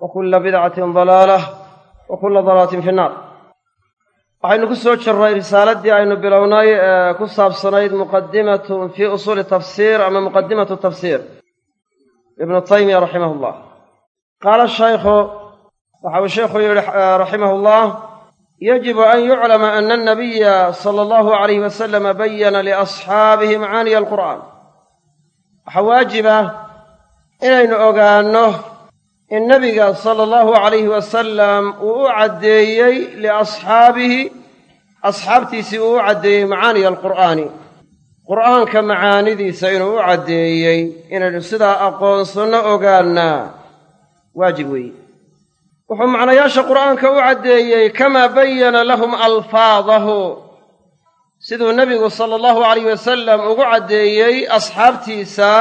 wakula bidcatin dalaalah wa kulla dalaalatin fi waxaynu ku soo jirnay risaaladii aynu bilownay ee ku saabsanayd muqadimatun fii usuuli tafsiir ama muqadimatu tafsiir ibnu taymiya raximah ullah qaala shaykhu waxa uu sheikhu yidhi raximah ullah yajibu an yuclama ana anabiya sala allahu alayh wasalama bayana liasxaabihi macaaniya alqur'aan waxaa waajiba inaynu ogaano in nebiga sala allahu calayhi wasalam uu u caddeeyey liasxaabihi asxaabtiisii uu u caddeeyey macaaniya alqur'aani. Qur'aanka macaanidiisa inuu u caddeeyey inaynu sidaa aqoonsanno ogaannaa waajib weeye. Wuxuu macnayaasha qur'aanka u caddeeyey kamaa bayana lahum alfaadahu. Siduu nebigu sala allahu calayh wasalam ugu caddeeyey asxaabtiisa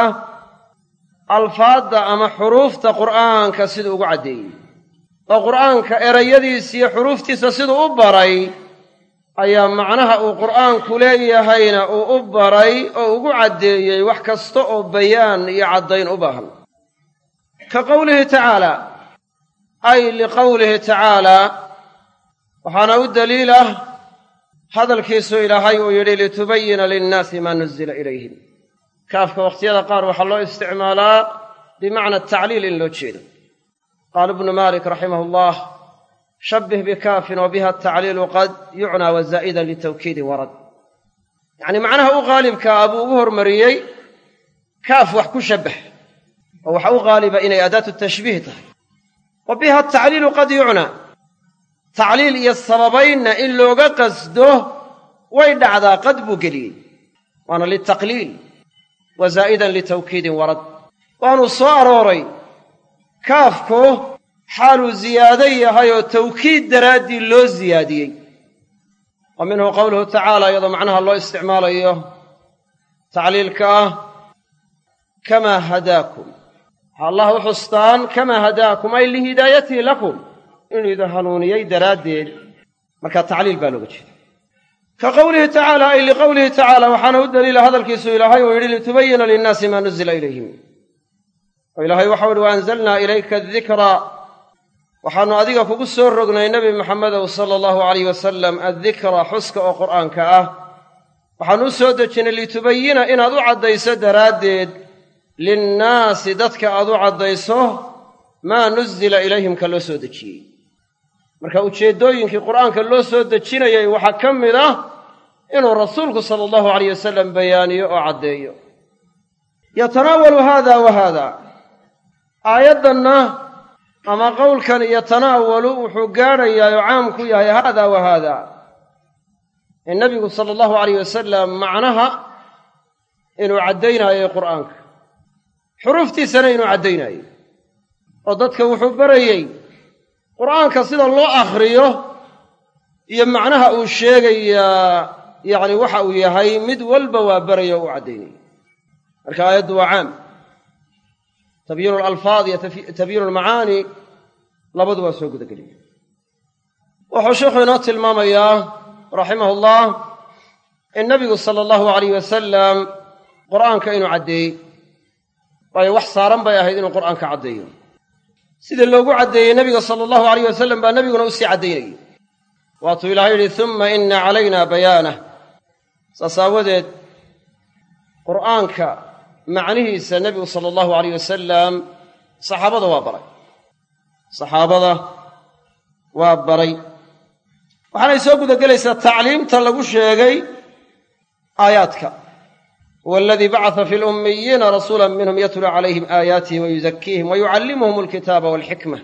alfaadda ama xuruufta qur'aanka siduu ugu caddeeyey oo qur'aanka erayadiisa iyo xuruuftiisa siduu u baray ayaa macnaha uu qur'aanku leeyahayna uu u baray oo ugu caddeeyey wax kasta oo bayaan iyo caddayn u baahan. Ka qowlihi tacaala ay liqowlihi tacaalaa waxaana u daliil ah hadalkiisu ilaahay uu yidhi litubayina linnaasi maa nuzila ilayhim kaafka wakhtiyada qaar waxaa loo isticmaalaa bimacna tacliil in loo jeedo. Qaala ibnu malik raximah llah shabbih bikaafin wa biha atacliilu qad yucnaa wazaa'idan litawkiidi warad. Yacnii macnaha u qaalibkaa buu ugu hormariyey kaaf wax ku shabbah oo waxa u qaaliba inay adaatu tashbiih tahay. Wa biha atacliilu qad yucnaa. Tacliil iyo sababaynna in looga qasdo way dhacdaa qad buu geliyey waana litaqliil wa zaa'idan litawkiidin warad. Waanuu soo arooray kaafku xaaluu ziyaado yahay oo tawkiid daraaddii loo siyaadiyey wa minhu qowluhu tacaala iyadoo macnaha loo isticmaalayo tacliilka ah kamaa hadaakum. Waxaa allah u xustaan kamaa hadaakum ay lihidaayatihi lakum. Inuu idin hanuuniyey daraaddeed. Markaa tacliil baa looga jeeda ka qowlihi tacaala ay liqowlihi tacaala waxaana u daliila hadalkiisu ilaahay uu yidhi litubayina linnaasi maa nuzila ilayhim oo ilaahay waxau ihi wa ilayka adikra waxaannu adiga kugu soo rognay nebi maxamedow sala allahu alayh wasalam addikra xuska oo qur'aanka ah waxaannu u soo dejinay litubayina inaad u caddayso daraaddeed linnaasi dadka aad u caddayso maa nuzila ilayhim ka loo soo dejiyey marka ujeeddooyinkii qur'aanka loo soo dejinayay waxaa ka mid ah inuu rasuulku sala allahu alayh wasalam bayaaniyo oo caddeeyo. Yatanaawalu haada wa haada aayaddanna ama qowlkan yatanaawalu wuxuu gaadhayaa oo caam ku yahay haada wa haada in nebigu sala allahu alayh wasalam macnaha inuu caddaynaayay qur'aanka. Xuruuftiisana inuu caddaynaayey oo dadka wuxuu barayey qur'aanka sida loo akhriyo iyo macnaha uu sheegayaa yacni waxa uu yahay mid walba waa baraya o u caddaynaya marka aayaddu waa caam tabyiinu alalfaad iyo tabyiinu almacaani labadu soo gudageliya. Wuxuu sheikhu inoo tilmaamayaa raximah ullah in nabigu sala allahu alayh wasalam qur'aanka inuu caddeeyey. Waayo wax saaran bay ahayd inuu qur'aanka caddeeyo sida loogu caddeeyey nebiga sala allahu alayh wasalam baa nebiguna u sii waatuu ilahay yidhi uma ina calayna bayaanah saas aawadeed qur'aanka macnihiisa nebigu sala allahu alayh wasalam saxaabada waa baray. Saxaabada waa baray. Waxaanay soo gudagelaysaa tacliimta lagu sheegay aayaadka huwa aladii bacata fi lummiyiina rasuula minhum yatluu calayhim aayaatihi wayuzakiihim wayucallimuhum alkitaaba walxikma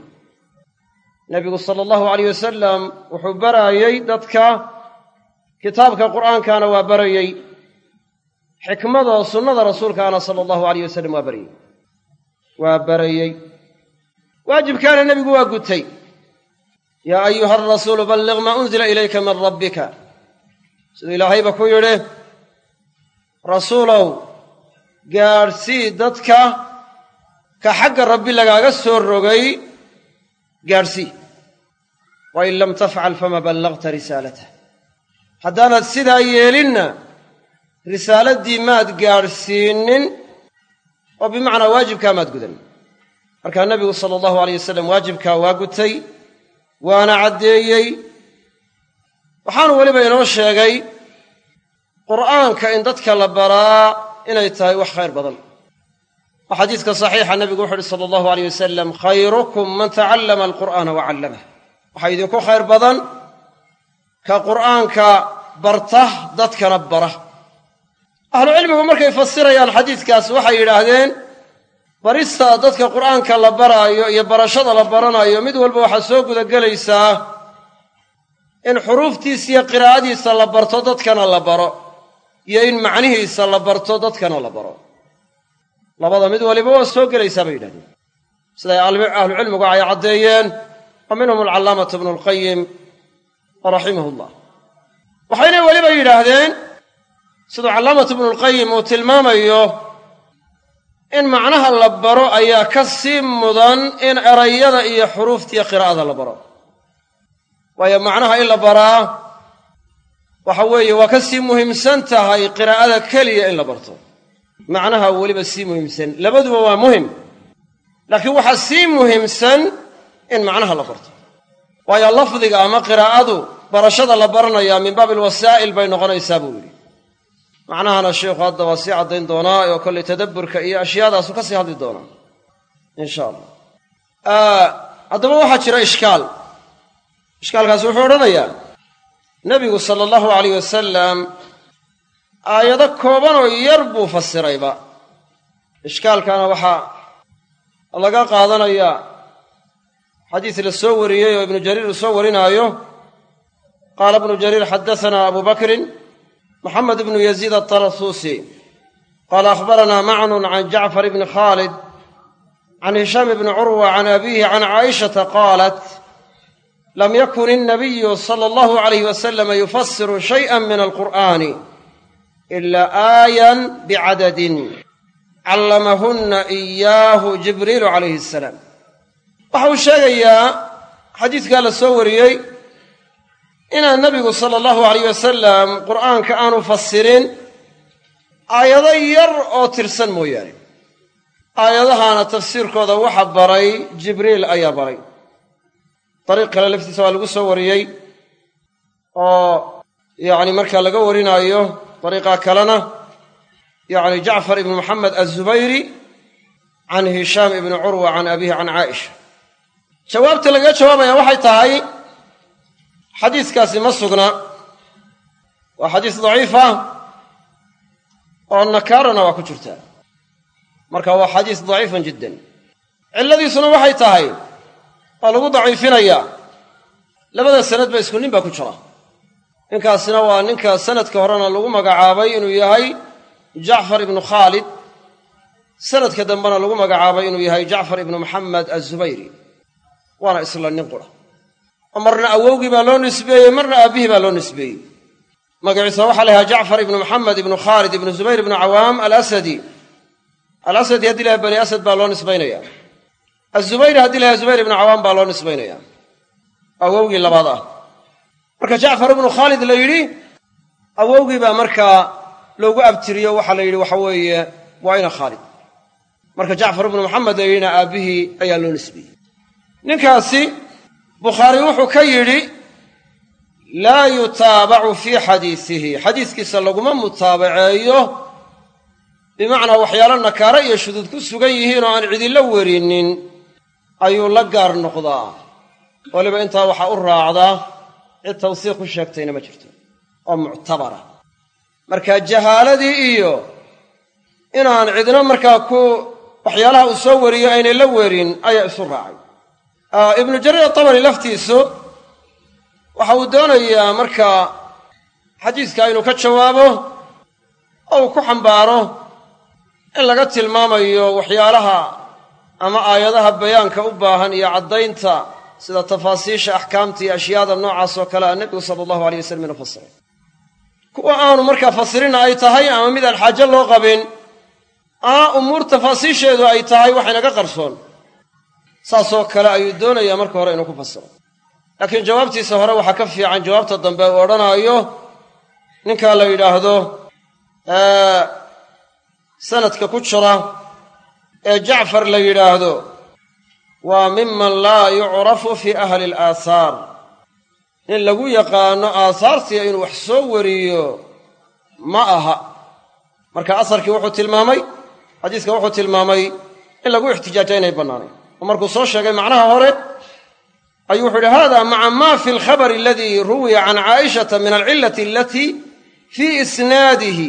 nebigu sala allahu alayh wasalam wuxuu baraayey dadka kitaabka qur'aankana waa barayey xikmadoo sunnada rasuulkaana sala allahu alayh wasalam waa barayey waa barayey waajibkaana nebigu waa gutay yaa ayuha arasuulu balliq maa unzila ilayka min rabbika siduu ilaahayba ku yidhi rasuulow gaadhsii dadka ka xagga rabbi lagaaga soo rogay gaadhsii wa in lam tafcal fama ballagta risaalatah haddaanad sidaa yeelinna risaaladdii maad gaadhsiinin oo bimacnaa waajibkaa maad gudan. Markaa nebigu sala allahu alayh wasalam waajibkaa waa gutay waana caddeeyey. Waxaanu weliba inoo sheegay qur'aanka in dadka la baraa inay tahay wax khayr badan. Oo xadiiska saxiixa nebigu wuxu uhi sala allahu alayh wasalam khayrukum man tacallama alqur'aana wa callamah waxaa idinku khayr badan ka qur'aanka barta dadkana bara. Ahlucilmigu markay fasirayaan xadiidkaas waxay yidhaahdeen barista dadka qur'aanka la baraayo iyo barashada la baranayo mid walba waxaa soo gudagelaysaa in xuruuftiisa iyo qiraa'adiisa la barto dadkana la baro iyo in macnihiisa la barto dadkana la baro. Labada mid waliba waa soo gelaysaa bay yidhahdeen. Siday ahlucilmigu ay caddeeyeen wa minhum alcallaamatu ibnu alqayim raximahu llah waxaynay weliba yidhaahdeen siduu callaamatu ibnulqayim uu tilmaamayo in macnaha la baro ayaa ka sii mudan in erayada iyo xuruuftiiyo qiraa'ada la baro. Waayo macnaha in la baraa waxa weeye waa ka sii muhiimsan tahay qiraa'ada keliya in la barto. Macnaha weliba sii muhiimsan labaduba waa muhiim laakiin waxaa sii muhiimsan in macnaha la barto. Waayo lafdiga ama qiraa'adu barashada la baranayaa min baabi alwasaa'il bay noqonaysaa buu yidhi. Macnahana sheikhu hadda waa sii caddayn doonaa oo kollay tadabburka iyo ashyaadaasu ka sii hadli doonaa. Insha allah haddaba waxaa jira ishkaal. Ishkaalkaasi wuxuu odhanayaa nebigu sala allahu alayh wasalam aayado koobanoo yar buu fasirayba. Ishkaalkana waxaa laga qaadanayaa xadiis la soo wariyey oo ibnu jariir uu soo warinaayo. Qaala ibnu jariir xaddasanaa abu bakrin moxamed ibnu yaziid atarasuusi qaala akhbaranaa macnun can jacfar ibni khaalid can hishaam ibni curwa can abiihi can caaishata qaalat lam yakun innabiyu sala allahu alayh wasalama yufasiru shayئa min alqur'ani ila aayan bicadadin callamahunna iyaahu jibriilu calayhi asalaam waxa uu sheegayaa xadiidkaa la soo wariyey inaan nebigu sala allahu alayh wasalam qur'aanka aanu fasirin aayado yar oo tirsan mooyaane. Aayadahaana tafsiirkooda waxa baray jibriil ayaa baray dariiq kale laftiisa waa lagu soo wariyey oo yacni markaa laga warinaayo dariiqa kalena yacni jacfar ibnu moxamed azubayri can hishaam ibni curwa can abiihi can caaisha. Jawaabta lagaga jawaabaya waxay tahay xadiiskaasi ma sugna. Waa xadiis daciif ah oo nakaarana waa ku jirtaa marka waa xadiis daciifun jiddan. Cilladiisuna waxay tahay waa lagu daciifinayaa. Labada sanad ba isku nin baa ku jira. Ninkaasina waa ninka sanadka horena lagu magacaabay inuu yahay jacfar ibnu khaalid. Sanadka dambena lagu magacaabay inuu yahay jacfar ibnu maxamed azubayri waana isla nin qura. Oo marna awowgii baa loo nisbeeyey marna aabbihii baa loo nisbeeyey. Magaciisa waxaa la jacfar ibnu maxamed ibnu khaalid ibnu zubayr ibnu cawaam alasadi. Alasadi haddii lahay bani asad baa loo nisbaynaya azubayri haddii lahay zubayr ibnu cawaam baa loo nisbaynaya. Awowgii labaad ah. Marka jacfar ibnu khaalid la yidhi awowgii baa markaa loogu abtiriyo waxaa la yidhi waxa weeye waa ina khaalid. Marka jacfar ibnu maxamed la yidhina aabbihii ayaa loo nisbeeyey ninkaasi bukhaari wuxuu ka yidhi laa yutaabacu fii xadiisihi. Xadiiskiisa laguma mutaabaceeyo bimacnaa waxyaalo nakaare iyo shuduud ku sugan yihiin oo aan cidila werinin ayuu la gaar noqdaa. Waliba intaa waxaa u raacdaa cid tawsiiq ku sheegtayna ma jirto oo muctabara. Marka jahaaladii iyo inaan cidna markaa ku waxyaalaha uu soo wariyo aynay la werin ayaa isu raacay. Ibnu jariir atabari laftiisu waxa uu doonayaa markaa xadiiska inuu ka jawaabo oo uu ku xambaaro in laga tilmaamayo waxyaalaha ama aayadaha bayaanka u baahan iyo caddaynta sida tafaasiisha axkaamta iyo ashyaada noocaas oo kale a nebigu sala allahu aleyh wasalam inu fasiray kuwa aanu markaa fasirina ay tahay ama mid aan xaajo loo qabin ama umuur tafaasiisheedu ay tahay waxaynaga qarsoon. Saasoo kale ayuu doonayaa marka hore inuu ku fasiro. Laakiin jawaabtiisa hore waxaa ka fiican jawaabta dambe uu odhanaayo. Ninkaa la yidhaahdo sanadka ku jira ee jacfar la yidhaahdo waa miman laa yucrafu fii ahli alaahaar nin lagu yaqaano aahaartiya inuu wax soo wariyo ma aha. Marka asarkii wuxuu tilmaamay xadiiska wuxuu tilmaamay in lagu ixtijaaja inay bannaanayn. Oo markuu soo sheegay macnaha hore ayuu wuxu yidhi hada maca ma fi alkhabari aladii ruwiya can caa'ishata min alcillati alatii fii isnaadihi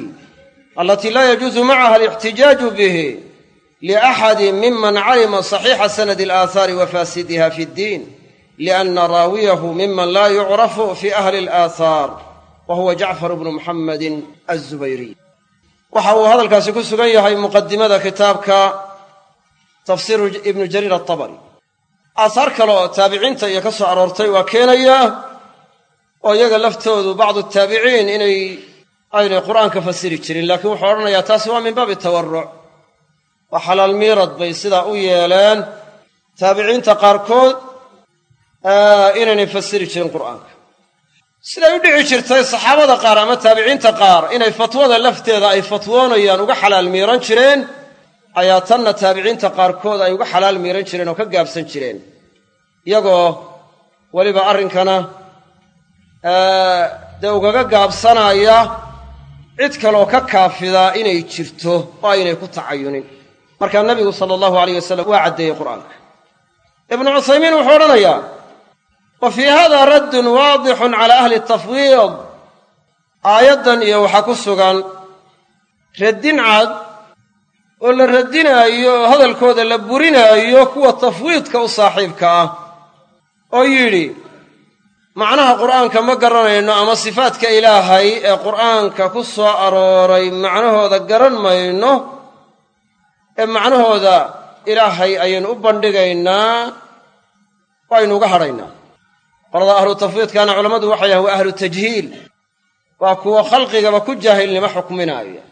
alatii laa yajuusu macaha alixtijaaju bihi liaxadi miman calima saxiixa sanadi alaahaari wa faasidiha fi ddiin lianna raawiyahu miman laa yucrafu fi ahli alaahaar wa huwa jacfar bnu muxammadin azubayriy waxa uu hadalkaasi ku sugan yahay muqadimada kitaabka tafsiiru ibnu jariir atabari aahaar kale oo taabiciinta iyo ka soo aroortay waa keenayaa oo iyaga laftoodu bacdu taabiciin inay aynay qur'aanka fasiri jirin laakiin wuxuu odhanayaa taasi waa min baabi tawarruc waa xalaal miirad bay sidaa u yeeleen. Taabiciinta qaarkood inaynay fasiri jirin qur'aanka. Siday u dhici jirtay saxaabada qaar ama taabiciinta qaar inay fatwada lafteeda ay fatwoonayaan uga xalaal miiran jireen ayaa tanna taabiciinta qaarkood ay uga xalaal miiran jireen oo ka gaabsan jireen. Iyagoo weliba arrinkana dee ugaga gaabsanaya cid kaleoo ka kaafidaa inay jirto oo aynay ku tacayunin markaa nabigu sala allahu alayh wasalam waa caddeeyey qur'aanka ibnu cuthaymiin wuxuu odhanayaa wa fii hada raddun waadixun cala ahli tafwiid. Aayaddan iyo waxaa ku sugan raddin cad oo la radinaayo oo hadalkooda la burinaayo kuwa tafwiidka u saaxiibka ah. Oo yidhi macnaha qur'aanka ma garanayno ama sifaadka ilaahay ee qur'aanka ku soo arooray macnahooda garan mayno ee macnahooda ilaahay ayaynu u bandhigaynaa oo aynu uga hadhaynaa. Qolada ahlu tafwiidkaana culammadu waxay yahan waa ahlu tajhiil. Waa kuwa khalqigaba ku jaahilnimo xukminaaya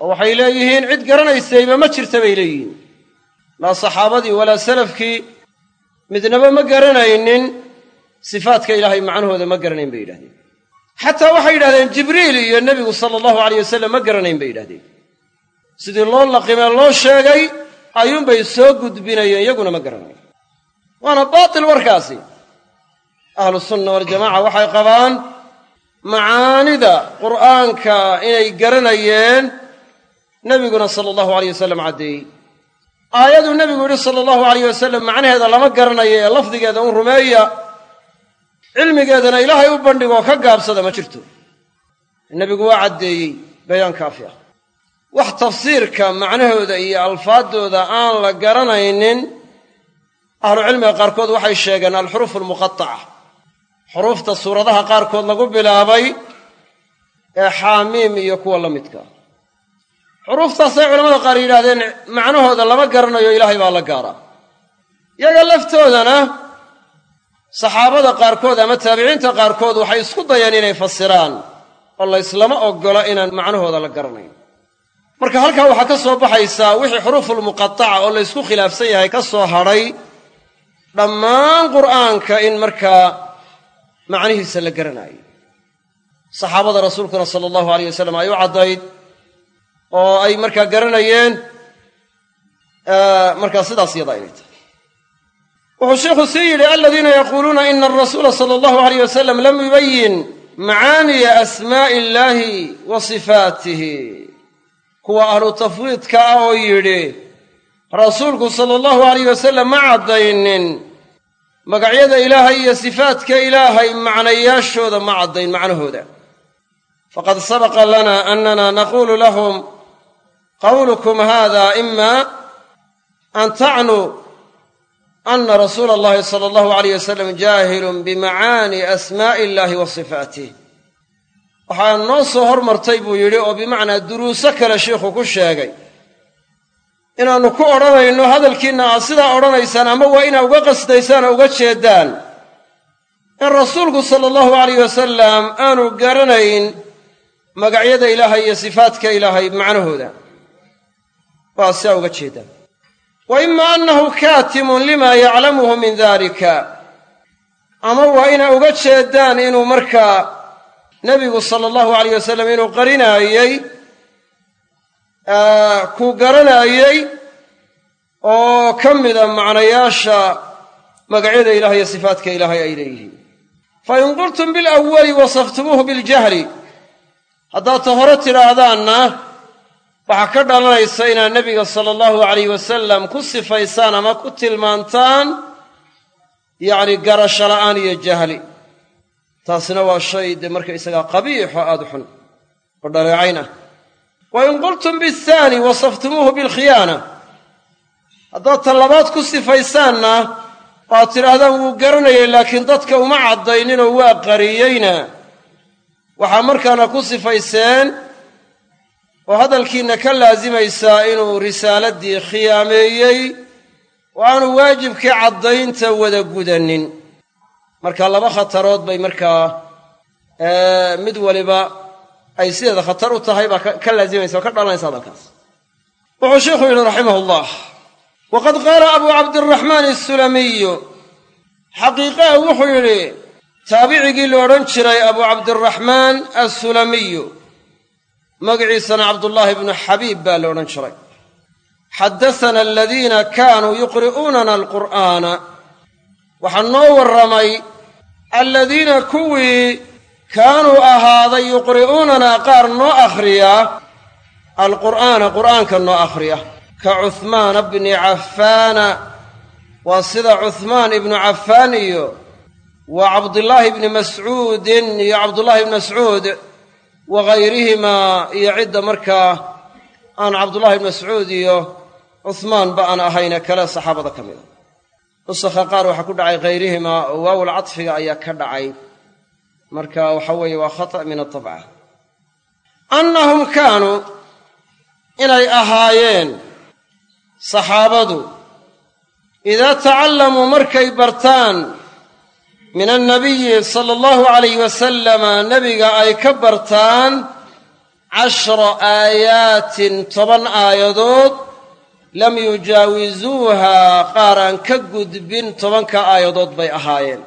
oo waxay leeyihiin cid garanaysayba ma jirta bay leeyihiin. Laa saxaabadii walaa salafkii midnaba ma garanaynin sifaadka ilaahay macnahooda ma garanayn bay yidhahdeen xataa waxay yidhahdeen jibriil iyo nebigu sala allahu alayh wasalam ma garanayn bay yidhahdeen sidii loo laqimee loo sheegay ayuunbay soo gudbinayeen iyaguna ma garanayn waana baatil warkaasi. Ahlu sunna waljamaca waxay qabaan macaanida qur'aanka inay garanayeen nebiguna sala allahu alayh wasalam caddeeyey aayaduu nebigu yidhi sala allahu alayh wasalam macnaheeda lama garanayo ee lafdigeeda un rumeeya. Cilmigeedana ilaahay u bandhigoo ka gaabsada ma jirto. Nebigu waa caddeeyey bayaan kaafi ah wax tafsiirka macnahooda iyo alfaaddooda aan la garanaynin ahlucilmiga qaarkood waxay sheegeen alxuruuf almuqataca xuruufta suuradaha qaarkood lagu bilaabay ee xaamiim iyo kuwa la midka. Xuruuftaasay culamada qaar yidhaahdeen macnahooda lama garanayo ilaahay baa la gaaraa yaga laftoodana saxaabada qaarkood ama taabiciinta qaarkood waxay isku dayeen inay fasiraan oo la yslama oggola inaan macnahooda la garanayn marka halkaa waxaa ka soo baxaysaa wixii xuruufulmuqataca oo la ysku khilaafsan yahay ka soo hadhay dhammaan qur'aanka in markaa macnihiisa la garanaayo saxaabada rasuulkuna sala allahu alayh wasalam ay u caddayd oo ay markaa garanayeen markaa sidaas yada inay tahay. Wuxuu sheikhu sii yidhi aladiina yaquuluuna ina arasuula sala allahu alayh wasalam lam yubayin macaaniya asmaa'i illaahi wa sifaatihi kuwa ahlu tafwiidka ah oo yidhi rasuulku sala allahu alayh wasalam ma caddaynin. Magacyada ilaahay iyo sifaadka ilaahay macnayaashooda ma caddayn macnahooda. Faqad sabaqa lana anana naqulu lahum qawlukum hada ima an tacnuu ana rasuula allahi sala allahu alayh wasalam jaahilun bimacaani asmaa'i illahi wa sifaatih waxaa noo soo hormartay buu yidhi oo bimacnaa duruuso kale shiikhu ku sheegay. Inaannu ku odhanayno hadalkiinna aad sidaa odhanaysaan ama waa inaa uga qasdaysaan oo uga jeeddaan in rasuulku sala allahu alayh wasalam aanu garanayn magacyada ilaahay iyo sifaadka ilaahay macnahooda. Waa sidaa uga jeeddaan wa ima annahu kaatimun lima yaclamuhu min dalika ama waa inaa uga jeeddaan inuu markaa nebigu sala allahu alayh wasalam inuu qarinaayey kuu garanaayey oo ka mida macnayaasha magacyada ilahay iyo sifaadka ilaahay ay leeyihiin. Fa in qultum bilawali wasaftumuuhu biljahli haddaad ta hore tidhaahdaanna waxaa ka dhalanaysa inaad nebiga sala allahu alayh wasalam ku sifaysaan ama ku tilmaantaan yacni garasho la'aan iyo jahli taasina waa shay dee markaysagaa qabiixo aada xun oo dhaleecayn ah. Wa in qultum bihaani wasaftumuuhu bilkhiyaana. Haddaad ta labaad ku sifaysaanna waad tidhaahdaan wuu garanayay laakiin dadka uma caddayninoo waa qariyeyna waxaa markaana ku sifayseen oo hadalkiinna ka laasimaysaa inuu risaaladii khiyaameeyey oo aanu waajibkii caddaynta wada gudanin marka laba khatarood bay markaa mid waliba ay sideeda khatar u tahay baa ka laasimaysa oo ka dhalanaysa hadalkaas wuxuu sheikhu yidhi raximah llah waqad qaala abu cabdiraxmaan asulamiyu xaqiiqaha wuxuu yidhi taabicigii la odhan jiray abu cabdiraxmaan assulamiyu magaciisana cabdullaahi bnu xabiib baa la odhan jiray. Xaddasana aladiina kaanuu yuqri'uunana alqur'aana. Waxaa noo warramay aladiina kuwii kaanuu ahaaday yuqri'uunanaa qaar noo akhriya alqur'aana qur'aanka noo akhriya. Ka cuhmaana bni cafaana waa sida cuhmaan ibnu cafaan iyo wa cabdillaahi bni mascuudin iyo cabdullaahi bni mascuud wa hayrihimaa iyo cidda markaa aan cabdullahi bni mascuud iyo cuhmaanba aan ahayne kale saxaabada ka mida nusakha qaar waxaa ku dhacay hayrihimaa oo waawul ayaa ka dhacay. Marka waxa weeye waa khata' min atabca annahum kaanuu inay ahaayeen saxaabadu idaa tacallamuu markay bartaan min annabiyi sala allahu alayh wasalama nebiga ay ka bartaan cashra aayaatin toban aayadood lam yujaawisuuha qaar aan ka gudbin tobanka aayadood bay ahaayeen.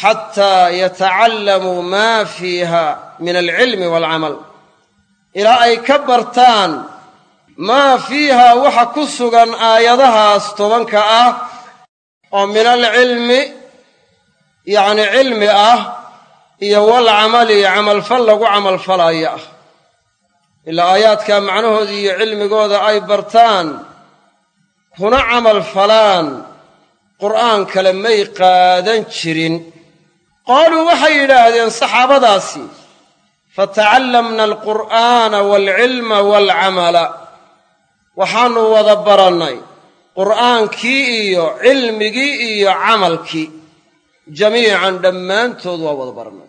Xataa yatacallamuu maa fiiha min alcilmi waalcamal. Ilaa ay ka bartaan maa fiiha waxa ku sugan aayadahaas tobanka ah oo min alcilmi yacni cilmi ah iyo walcamali camalfal lagu camalfalayo ah ilaa aayaadka macnahooda iyo cilmigooda ay bartaan kuna camalfalaan qur'aan kale may qaadan jirin. Qaaluu waxay yidhaahdeen saxaabadaasi fatacallamna alqur'aana waalcilma waalcamala waxaannu wada barannay qur'aankii iyo cilmigii iyo camalkii. Jamiican dhammaantood waa wada barannay.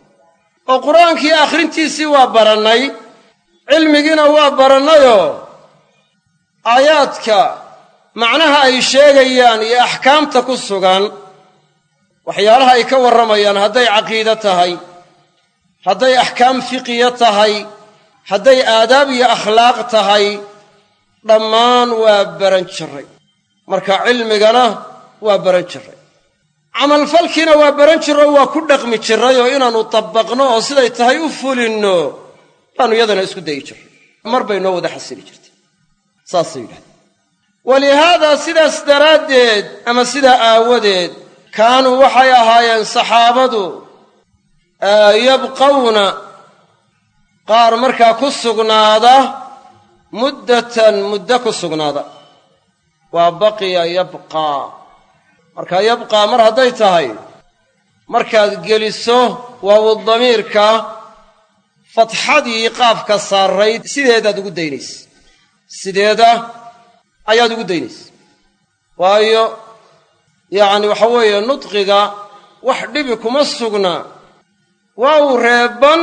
Oo qur'aankii akhrintiisii waa barannay cilmigiina waa barannayoo aayaadka macnaha ay sheegayaan iyo axkaamta ku sugan waxyaalaha ay ka warramayaan hadday caqiide tahay hadday axkaam fiqiya tahay hadday aadaab iyo akhlaaq tahay dhammaan waa baran jiray. Marka cilmigana waa baran jiray. Camalfalkiina waa baran jirro waa ku dhaqmi jiray oo inaannu dabaqno oo siday tahay u fulinno baannu iyadana isku dayi jirray mar bay noo wada xasili jirtay. Saasay yidhahdeen. Walihaadaa sidaas daraaddeed ama sidaa aawadeed kaanuu waxay ahaayeen saxaabadu yabqawna. Qaar markaa ku sugnaada muddatan muddo ku sugnaada. Waa baqiya yabqaa. Markaa yabqaa mar hadday tahay markaad geliso waawu damiirka fatxadii qaafka saarayd sideedaad ugu daynaysa. Sideeda ayaad ugu daynaysa. Waayo yacni waxa weeye nudqiga wax dhibi kuma sugna. Waaw reebban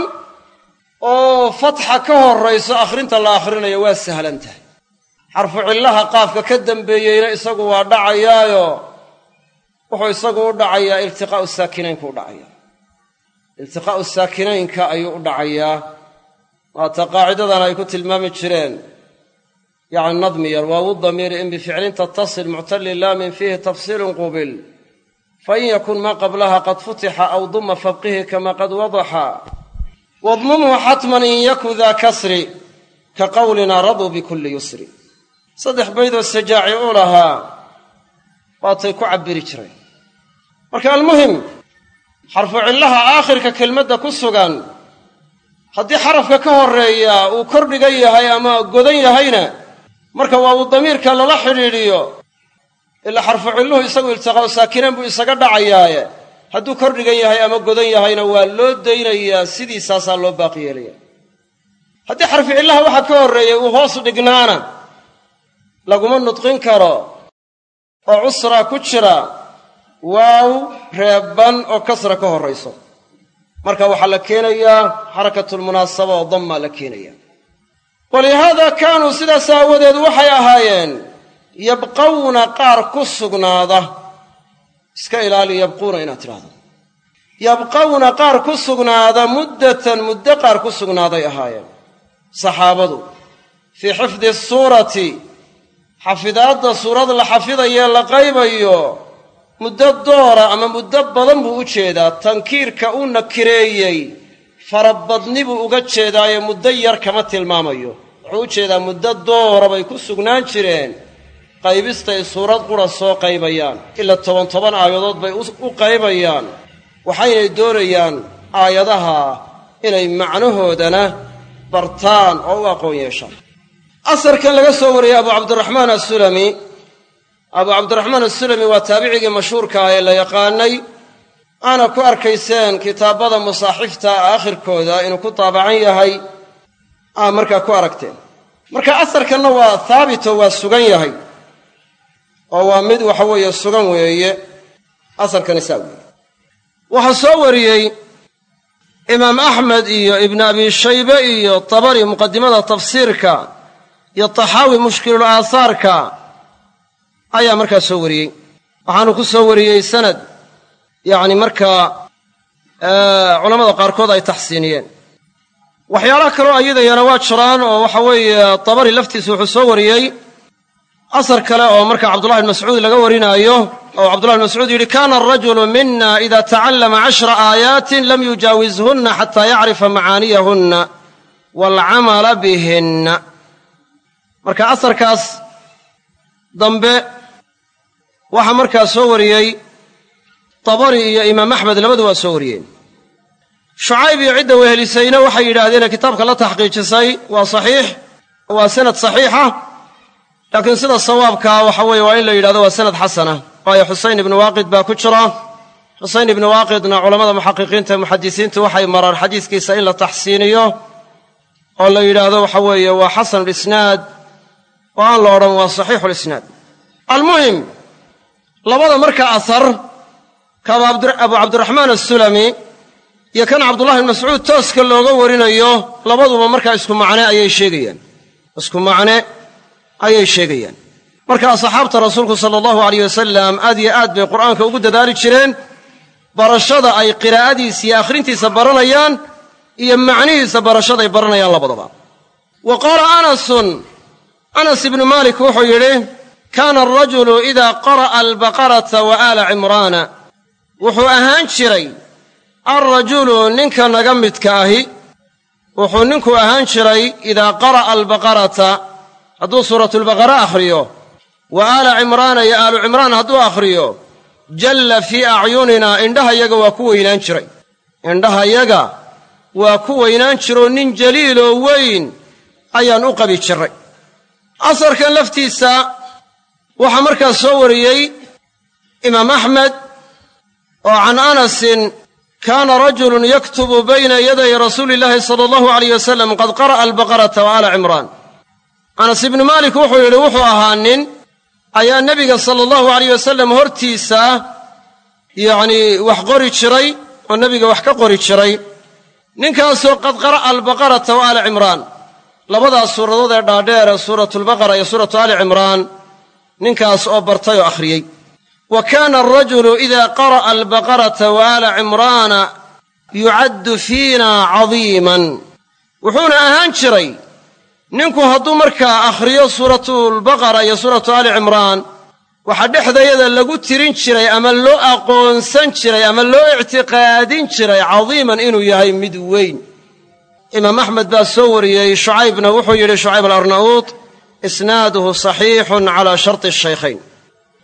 oo fatxa ka horrayso akhrinta la akhrinayo waa sahlan tahay. Xarfu cillaha qaafka ka dambeeyeyna isagu waa dhacayaayo. Wuxuu isagu u dhacayaa iltiqaa'u saakinaynku u dhacayaa iltiqaa'u saakinaynka ayuu u dhacayaa. Waata qaacidadan ay ku tilmaami jireen. Yacni nadmi yar waawu damiiri in bificlin tattasil muctalin laamin fiihi tafsiilun qubil. Fain yakun maa qablaha qad futixa aw duma fabqihi kama qad wadaxa. Wadmumhu xatman in yaku daa kasri ka qowlina raduu bikulli yusri. Saddex baydoo sajaaci u lahaa waatay ku cabbiri jireen marka almuhim xarfu cillaha aakhirka kelmadda ku sugan haddii xarafka ka horreeya uu kordhigan yahay ama godan yahayna marka waa uu damiirka lala xidhiidhiyo. Ilaa xarfu cilluhu isagu iltiqaa'u saakinayn buu isaga dhacayaaye. Hadduu kordhigan yahay ama godan yahayna waa loo daynayaa sidiisaasaa loo baaqi yeelaya haddii xarfu cillaha waxaa ka horreeyey uu hoos dhignaana laguma nudqin karo oo cusraa ku jira waaw reebban oo kasra ka horrayso marka waxaa la keenayaa xarakatulmunaasaba oo dammaa la keenaya walihaada kaanuu sidaas aawadeed waxay ahaayeen yabqawna qaar ku sugnaada. Iska ilaali yabquuna inaad tidhahdo yabqawna qaar ku sugnaada muddatan muddo qaar ku sugnaaday ahaayeen. Saxaabadu fii xifdi suurati xafidaadda suurad la xafidayee la qaybayo muddo doora ama muddo badan buu u jeedaa tankiirka uu nakireeyey farabadni buu uga jeedaaye muddo yar kama tilmaamayo. Wuxuu u jeedaa muddo doora bay ku sugnaan jireen qaybistay suurad qura soo qaybayaan. Ilaa toban toban aayadood bay u qaybayaan. Waxaynay doonayaan aayadaha inay macnahoodana bartaan oo u aqoon yeeshaan. Asarkan laga soo wariyey abu cabdiraxmaan assulami abu cabdiraxmaan assulami waa taabicigii mashhuurka ah ee la yaqaanay aana ku arkayseen kitaabada masaaxifta aakhirkooda inuu ku taabacan yahay. Aa markaa ku aragteen. Marka asarkanna waa haabito waa sugan yahay oo waa mid waxa weeye sugan weeye asarkani saa weeye. Waxaa soo wariyey imaam axmed iyo ibnu abi shaybe iyo tabari muqadimada tafsiirka iyo taxaawi mushkilul aahaarka ayaa markaa soo wariyey. Waxaanu ku soo wariyey sanad yacni markaa culammada qaarkood ay taxsiiniyeen. Waxyaalaha kaloo ayadayana waa jiraan oo waxa weeye tabari laftiisa wuxuu soo wariyey. Asar kale oo marka cabdullahi bn mascuud laga warinaayo oo cabdullahi bn mascuud yidhi kana arajulu mina ida tacallama cashra aayaatin lam yujaawizhunna xataa yacrifa macaaniyahunna waalcamala bihinna. Marka asarkaas dambe waxaa markaa soo wariyey tabari iyo imaam axmed labadu waa soo wariyeen. Shucayb iyo cidda wehelisayna waxay yidhaahdeen kitaabka la taxqiijisay waa saxiix waa sanad saxiixa laakiin sida sawaabkaa waxa weeye waa in la yidhahdo waa sanad xasana. Waayo xusayn ibnu waaqid baa ku jira. Xusayn ibnu waaqidna culammada muxaqiqiinta ee muxadisiintu waxay maraan xadiiskiisa in la taxsiiniyo oo la yidhaahdo waxa weeye waa xasanulisnaad oo aan la odhan waa saxiixulisnaad almuhim labada marka asar ka abu cabdiraxmaan assulami iyo kan cabdullahi bn mascuud tooska looga warinayo labaduba markaa isku macne ayay sheegayaan. Isku macne ayay sheegayaan. Marka asxaabta rasuulku sala allahu alayh wasalam aad yo aad bay qur'aanka ugu dadaali jireen barashada ay qiraa'adiisa iyo akhrintiisa baranayaan iyo macnihiisa barashaday baranayaan labadaba. Wa qaala anasun anas ibnu maalik wuxuu yidhi kaana arajulu idaa qara'a albaqarata wa aala cimraana. Wuxuu ahaan jiray alrajulu ninka naga midka ahi. Wuxuu ninku ahaan jiray idaa qara'a albaqarata. Hadduu suuratulbaqara akhriyo wa aala cimraana iyo aalu cimraan hadduu akhriyo jalla fii acyuninaa indhahayaga waa ku weynaan jiray. Indhahayaga waa ku weynaan jiroo nin jaliiloo weyn ayaan u qabi jiray. Asarkan laftiisa waxaa markaas soo wariyey imaam axmed oo can anasin kaana rajulun yaktubu bayna yaday rasuuli illaahi sala allahu alayh wasalam qad qara'a albaqarata wa aala cimraan. Anas ibnu maalik wuxuu yidhi wuxuu ahaa nin ayaa nebiga sala allahu alayh wasalam hortiisa yacnii wax qori jiray oo nebiga wax ka qori jiray. Ninkaasoo qad qara'a albaqarata wa aala cimraan. Labadaas suuradood ee dhaadheer ee suuratulbaqara iyo suuratu ali cimraan ninkaas oo bartay oo akhriyey. Wa kaana arajulu ida qara'a albaqarata wa aala cimraana yucaddu fiina cadiiman. Wuxuuna ahaan jiray ninku hadduu markaa akhriyo suuratulbaqara iyo suuratu ali cimraan waxaa dhexdayada lagu tirin jiray ama loo aqoonsan jiray ama loo ictiqaadin jiray cadiiman inuu yahay mid weyn. Imaam axmed baa soo wariyey shucaybna wuxuu yidhi shucayb alarna'uud isnaaduhu saxiixun calaa sharti shaykhayn.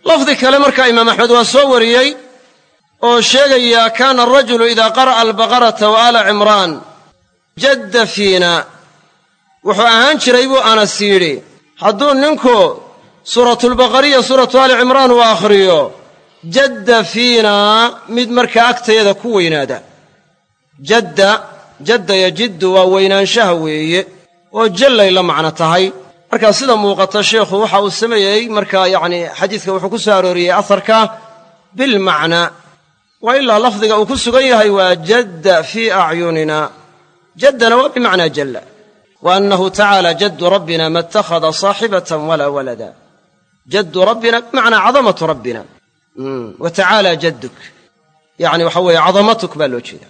Lafdi kale markaa imaam axmed waa soo wariyey oo sheegaya kaana arajulu idaa qara'a albaqarata wa aala cimraan jadda fiina. Wuxuu ahaan jiray buu anas yidhi hadduu ninku suuratulbaqariya suuratu ali cimraan uu akhriyo jadda fiinaa mid markaa agtayada ku weynaada. Jadda jadda yajiddu waa weynaanshaha weeye oo jallay la macno tahay markaa sida muuqata sheikhu waxa uu sameeyey markaa yacni xadiidka wuxuu ku soo arooriyey asarka bilmacnaa waa ilaa lafdiga uu ku sugan yahay waa jadda fii acyunina jaddana waa bimacnaa jalla. Wa annahu tacaala jaddu rabbina ma ittakhada saaxibatan walaa walada. Jaddu rabbina bimacnaa cadamatu rabbina. Wa tacaala jadduk. Yacni waxa weeye cadamatuk baa loo jeeda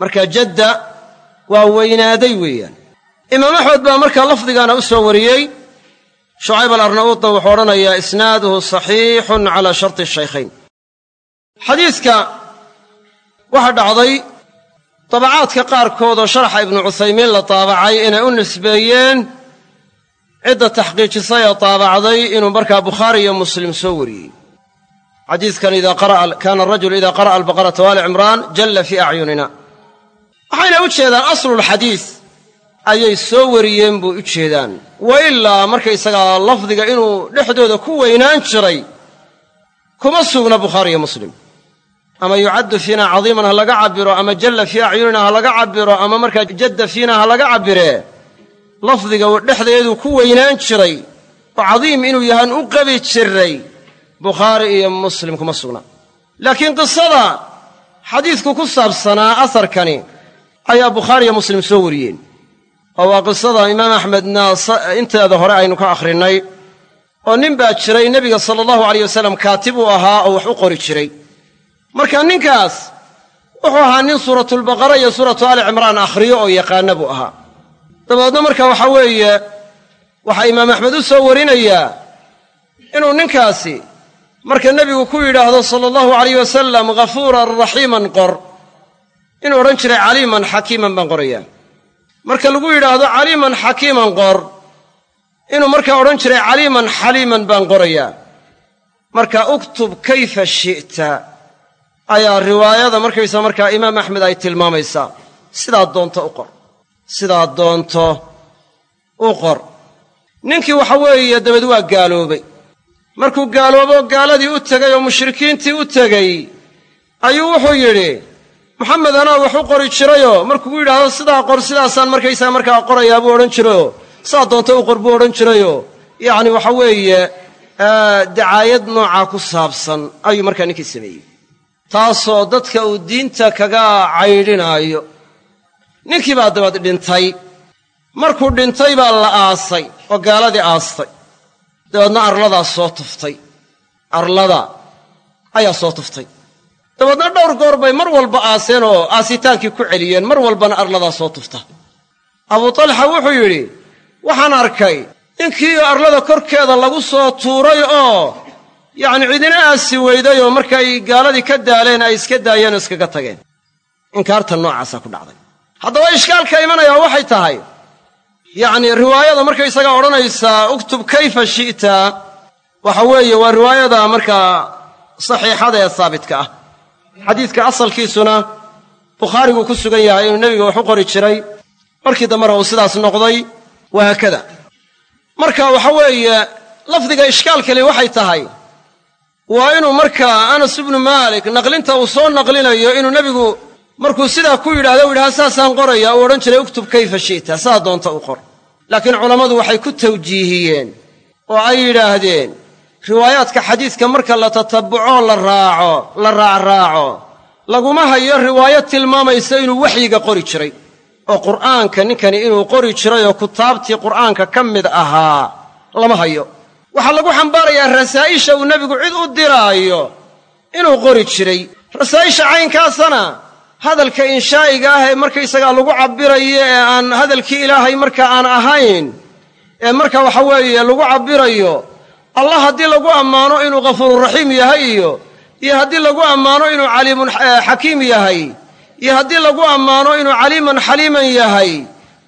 marka jadda waa weynaaday weeyaan imaam axmed baa markaa lafdigaana u soo wariyey. Shucayb alarna'uudna wuxuu odhanayaa isnaaduhu saxiixun calaa sharti shaykhayn. Xadiidka waxaa dhacday dabacaadka qaarkood oo sharaxa ibnu cuthaymiin la taabacay inay u nisbeeyeen cidda taxqiijisay ee taabacday inuu markaa bukhaari iyo muslim soo wariyey. Xadiidkan kaana arajulu ida qara'a albaqarata waali cimraan jalla fii acyunina waxayna u jeedaan aslulxadiis ayay soo wariyeen buu u jeedaan. Wa ilaa markaysagaa lafdiga inuu dhexdooda ku weynaan jiray kuma sugna bukhaari iyo muslim. Ama yucaddu fiina cadiiman ha laga cabbiro ama jalla fii acyunina ha laga cabbiro ama markaa jadda fiina ha laga cabbiree lafdiga dhexdeedu ku weynaan jiray oo cadiim inuu yahaan u qabi jiray bukhaari iyo muslim kuma sugna. Laakiin qisada xadiidku ku saabsanaa asarkani ayaa bukhaari iyo muslim soo wariyeen oo waa qisada imaam axmedna inteeda hore aynu ka akhrinnay oo nin baa jiray nebiga sala allahu alayh wasalam kaatib uu ahaa oo wax u qori jiray. Marka ninkaas wuxuu ahaa nin suuratulbaqara iyo suuratu ali cimraan akhriyo oo yaqaana buu ahaa. Dabeedna marka waxaa weeye waxaa imaam axmed u soo warinayaa inuu ninkaasi marka nebigu ku yidhaahdo sala allahu alayh wasalam ghafuuran raxiiman qor. Inuu odhan jiray caliiman xakiiman baan qorayaa marka lagu yidhaahdo caliiman xakiiman qor inuu markaa odhan jiray caliiman xaliiman baan qorayaa marka uktub kayfa shi'ta? Ayaa riwaayada markaysa markaa imaam axmed ay tilmaamaysaa sidaad doonto u qor. Sidaad doonto u qor. Ninkii waxa weeye dabeed waa gaaloobay. Markuu gaaloobo gaaladii u tegay oo mushrikiintii u tegey ayuu wuxuu yidhi maxamed anaa wax u qori jirayoo markuu yidhaahdo sidaa qor sidaasaan markaysaa markaa qorayaa buu odhan jirayoo saa doonto u qor buu odhan jirayoo yacni waxa weeye dacaayad noocaa ku saabsan ayuu markaa ninkii sameeyey. Taasoo dadka uu diinta kaga caydhinaayo. Ninkii baa dabeed dhintay. Markuu dhintay baa la aasay oo gaaladii aastay. Dabeedna arladaa soo tuftay. Arlada ayaa soo tuftay dabeedna dhowr goor bay mar walba aaseen oo aasitaankii ku celiyeen. Mar walbana arladaa soo tufta. Abuu talxa wuxuu yidhi waxaan arkay ninkii arlada korkeeda lagu soo tuuray oo yacni cidina aasi weyday oo markay gaaladii ka daaleen ay iska daayeen oo iskaga tageen. Inkaarta noocaasaa ku dhacday. Haddaba ishkaalka imanayaa waxay tahay yacni riwaayada markaysagaa odhanaysaa uktub kayfa shi'ta? Waxa weeye waa riwaayada markaa saxiixada ee saabitka ah xadiidka asalkiisuna bukhaariguu ku sugan yahay inuu nebiga wax u qori jiray. Markii dambena uu sidaas noqday wahaakada marka waxa weeye lafdiga ishkaalkali waxay tahay waa inuu markaa anas ibnu maalik naqlinta uu soo naqlinayo inuu nebigu markuu sidaa ku yidhahdo u yidhaha saasaan qoraya uu odhan jiray uktub kayfa shi'ta saa doonta u qor. Laakiin culammadu waxay ku tawjiihiyeen oo ay yidhaahdeen riwaayaadka xadiidka marka la tatabbucoo la raaco la raacraaco laguma hayo riwaayo tilmaamaysa inuu waxyiga qori jiray. Oo qur'aanka ninkani inuu qori jiray oo kutaabtii qur'aanka ka mid ahaa lama hayo. Waxaa lagu xambaarayaa rasaa'isha uu nebigu cid u diraayo inuu qori jiray. Rasaa'isha caynkaasana hadalka inshaa'iga ah ee markaysagaa lagu cabbirayo ee aan hadalkii ilaahay marka aan ahayn ee marka waxa weeye lagu cabbirayo allah haddii lagu ammaano inuu ghafuururaxiim yahay iyo iyo haddii lagu ammaano inuu caliimun xakiim yahay iyo haddii lagu ammaano inuu caliiman xaliiman yahay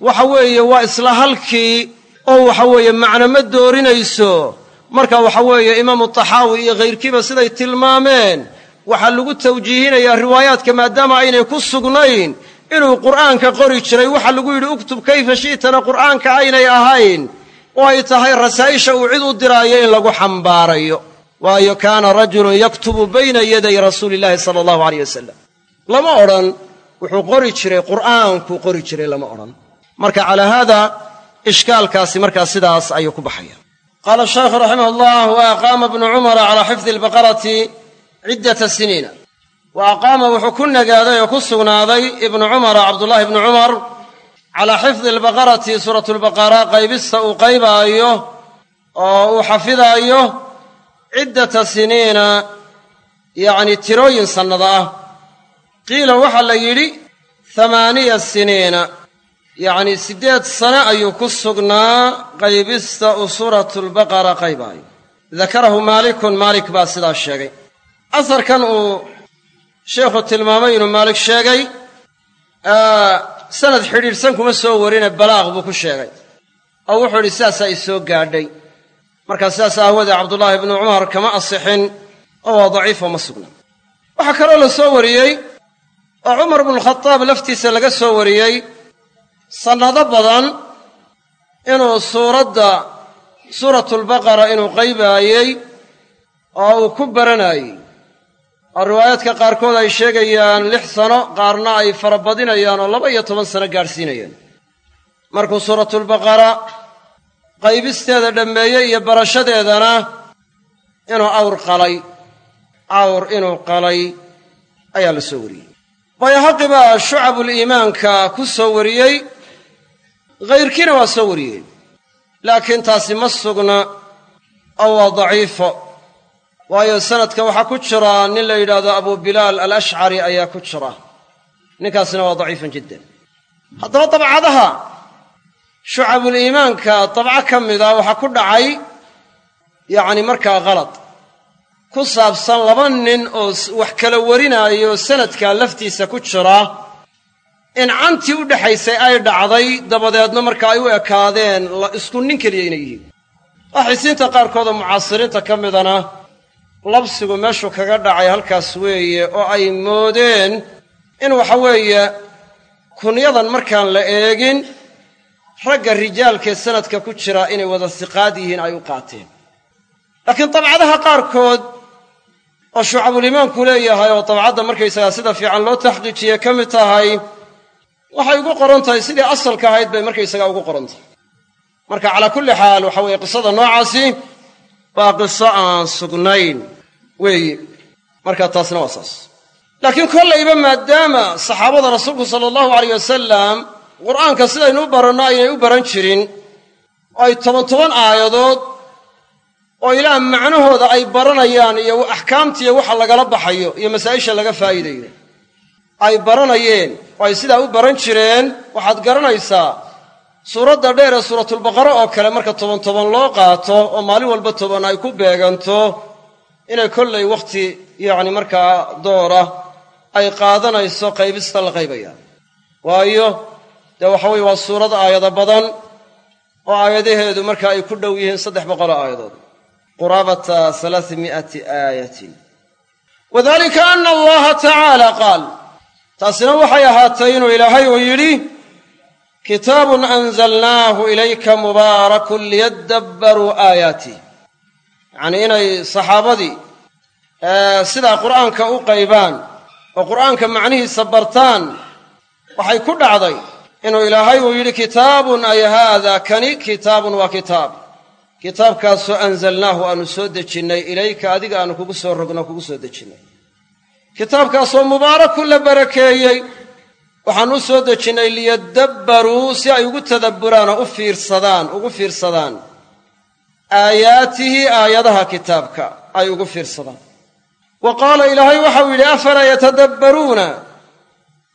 waxa weeye waa isla halkii oo waxa weeye macno ma doorinayso. Marka waxa weeye imaamu taxaawi iyo khayrkiiba siday tilmaameen waxaa lagu tawjiihinayaa riwaayaadka maadaama aynay ku sugnayn inuu qur'aanka qori jiray waxaa lagu yidhi uktub kayfa shi'tana qur'aanka aynay ahayn oo ay tahay rasaa'isha uu cid u diraayo in lagu xambaarayo. Waayo kaana rajulun yaktubu bayna yaday rasuuli illaahi sala allahu aleyh wasalam lama odhan wuxuu qori jiray qur'aankuu qori jiray lama odhan. Marka calaa haada ishkaalkaasi markaa sidaas ayuu ku baxaya. Qaala shaykhu raximah allah wa aqaama ibnu cumara calaa xifdi albaqarati ciddata siniina. Wa aqaama wuxuu ku nagaaday oo ku sugnaaday ibnu cumara cabdullaahi ibnu cumar calaa xifdi albaqarati suuratulbaqara qaybista uu qaybaayo oo uu xafidaayo ciddata siniina yacni tirooyin sannada ah. Qiila waxaa la yidhi hamaaniya siniina. Yacni siddeed sano ayuu ku sugnaa qaybista uu suuratulbaqara qaybaayo. Dakarahu maalikun maalik baa sidaa sheegay. Asarkan uu sheikhu tilmaamay inuu maalik sheegay sanad xidhiidhsan kuma soo warine balaaq buu ku sheegay. Oo wuxuu idhi sidaasaa i soo gaadhay. Markaa sidaas aawoodee cabdullaahi ibnu cumar kama asixin oo waa daciifoo ma sugna waxaa kaloo la soo wariyey oo cumar bnukhadaab laftiisa laga soo wariyey sannado badan inuu suuradda suuratulbaqara inuu qaybaayey oo uu ku baranaayey oo riwaayaadka qaarkood ay sheegayaan lix sano qaarna ay farabadinayaan oo laba iyo toban sano gaadhsiinayaan markuu suuratulbaqara qaybisteeda dhammeeyey iyo barashadeedana inuu awr qalay awr inuu qalay ayaa la soo wariyey. Bayhaqi baa shucabuliimaanka ku soo wariyey hayrkiina waa soo wariyey laakiin taasi ma sugna oo waa daciifo waayo sanadka waxaa ku jira nin la yidhaahdo abu bilaal alashcari ayaa ku jira. Ninkaasina waa daciifun jiddan. Haddaba dabcadaha shucabuliimaanka dabco ka mida waxaa ku dhacay yacni markaa khalad ku saabsan laba nin oo wax kala warinaayo sanadka laftiisa ku jira in cantii u dhexaysay ay dhacday dabadeedna marka ay u ekaadeen isku nin keliya inay yihiin. Axisiinta qaarkood oo mucaasiriinta ka midana labsigu meeshuu kaga dhacay halkaas weeye oo ay moodeen in waxa weeye kunyadan markaan la eegin ragga rijaalkee sanadka ku jira inay wada siqaad yihiin ay u qaateen. Laakiin dabcadaha qaarkood oo shucabulimaanku leeyahay oo dabcadda markaysagaa sida fiican loo taxqiijiye ka mid tahay waxay ugu qoran tahay sidii asalka ahayd bay markaysagaa ugu qoran tahay. Marka calaa kulli xaal waxa weeye qisada noocaasi waa qiso aan sugnayn. Weeye marka taasna waa saas. Laakiin kollayba maadaama saxaabada rasuulku sala allahu alayh wasalam qur'aanka sidaynu u baranno aynay u baran jirin oo ay toban toban aayadood oo ilaah macnahooda ay baranayaan iyo axkaamtiiyo waxa lagala baxayo iyo masaa'isha laga faa'iidayo ay baranayeen oo ay sidaa u baran jireen waxaad garanaysaa suuradda dheer ee suuratulbaqara oo kale marka toban toban loo qaato oo maalin walba toban ay ku beeganto inay kollay wakhti yacni markaa doora ay qaadanayso qaybista la qaybaya. Waayo dee waxa weye waa suurad aayado badan oo aayadaheedu marka ay ku dhow yihiin saddex boqoloo aayadood. Quraabata alaami'ati aayatin. Wadalika ana allaha tacaala qaal. Taasina waxay ahaatay inuu ilaahay uu yidhi kitaabun anzalnaahu ilayka mubaarakun liyadabbaruu aayaatih yacnii inay saxaabadii sidaa qur'aanka u qaybaan oo qur'aanka macnihiisa bartaan waxay ku dhacday inuu ilaahay uu yidhi kitaabun ay haada kani kitaabun waa kitaab kitaabkaasoo anzalnaahu aanu soo dejinnay ilayka adiga aanu kugu soo rogno kugu soo dejinnay kitaabkaasoo mubaarakun la barakeeyey waxaan u soo dejinnay liyadabbaruu si ay ugu tadabburaan oo u fiirsadaan ugu fiirsadaan. Aayaatihi aayadaha kitaabka ay ugu fiirsadaan. Wa qaala ilaahay waxau yidhi afalaa yatadabbaruuna?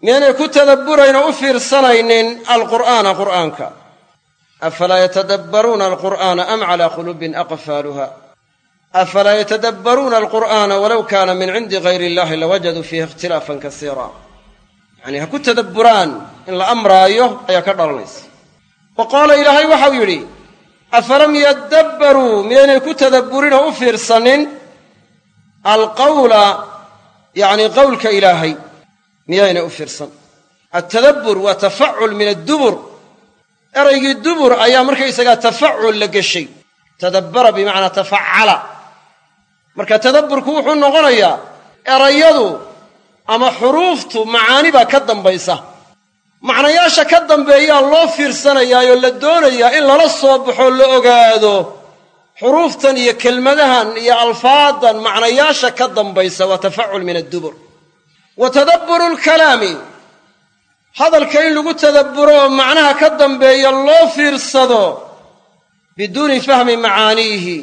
Miyaynay ku tadabburayn oo u fiirsanaynin alqur'aana qur'aanka. Afalaa yatadabbaruuna alqur'aana am calaa quluubin aqfaaluha afalaa yatadabbaruuna alqur'aana walow kaana min cindi gayri illahi lawajaduu fiihi ikhtilaafan kasiira yacnii ha ku tadabburaan in la amraayo ayaa ka dhalanaysa. Wa qaala ilaahay waxau yidhi afalam yaddabbaruu miyaynay ku tadabburin oo u fiirsanin? Alqawla yacnii qowlka ilaahay miyaynay u fiirsan. Altadabbur waa tafacul min addubur. Eraygii dubur ayaa markaysagaa tafacul la geshay tadabbara bimacnaa tafacala. Marka tadabburku wuxuu noqonayaa erayadu ama xuruuftu macaani baa ka dambaysa. Macnayaasha ka dambeeyaa loo fiirsanayaayoo la doonayaa in lala soo baxo la ogaado xuruuftan iyo kelmadahan iyo alfaadan macnayaasha ka dambaysa waa tafacul min addubur. Wa tadabburu lkalaami hadalka in lagu tadabburo oo macnaha ka dambeeya loo fiirsado biduuni fahmi macaaniihi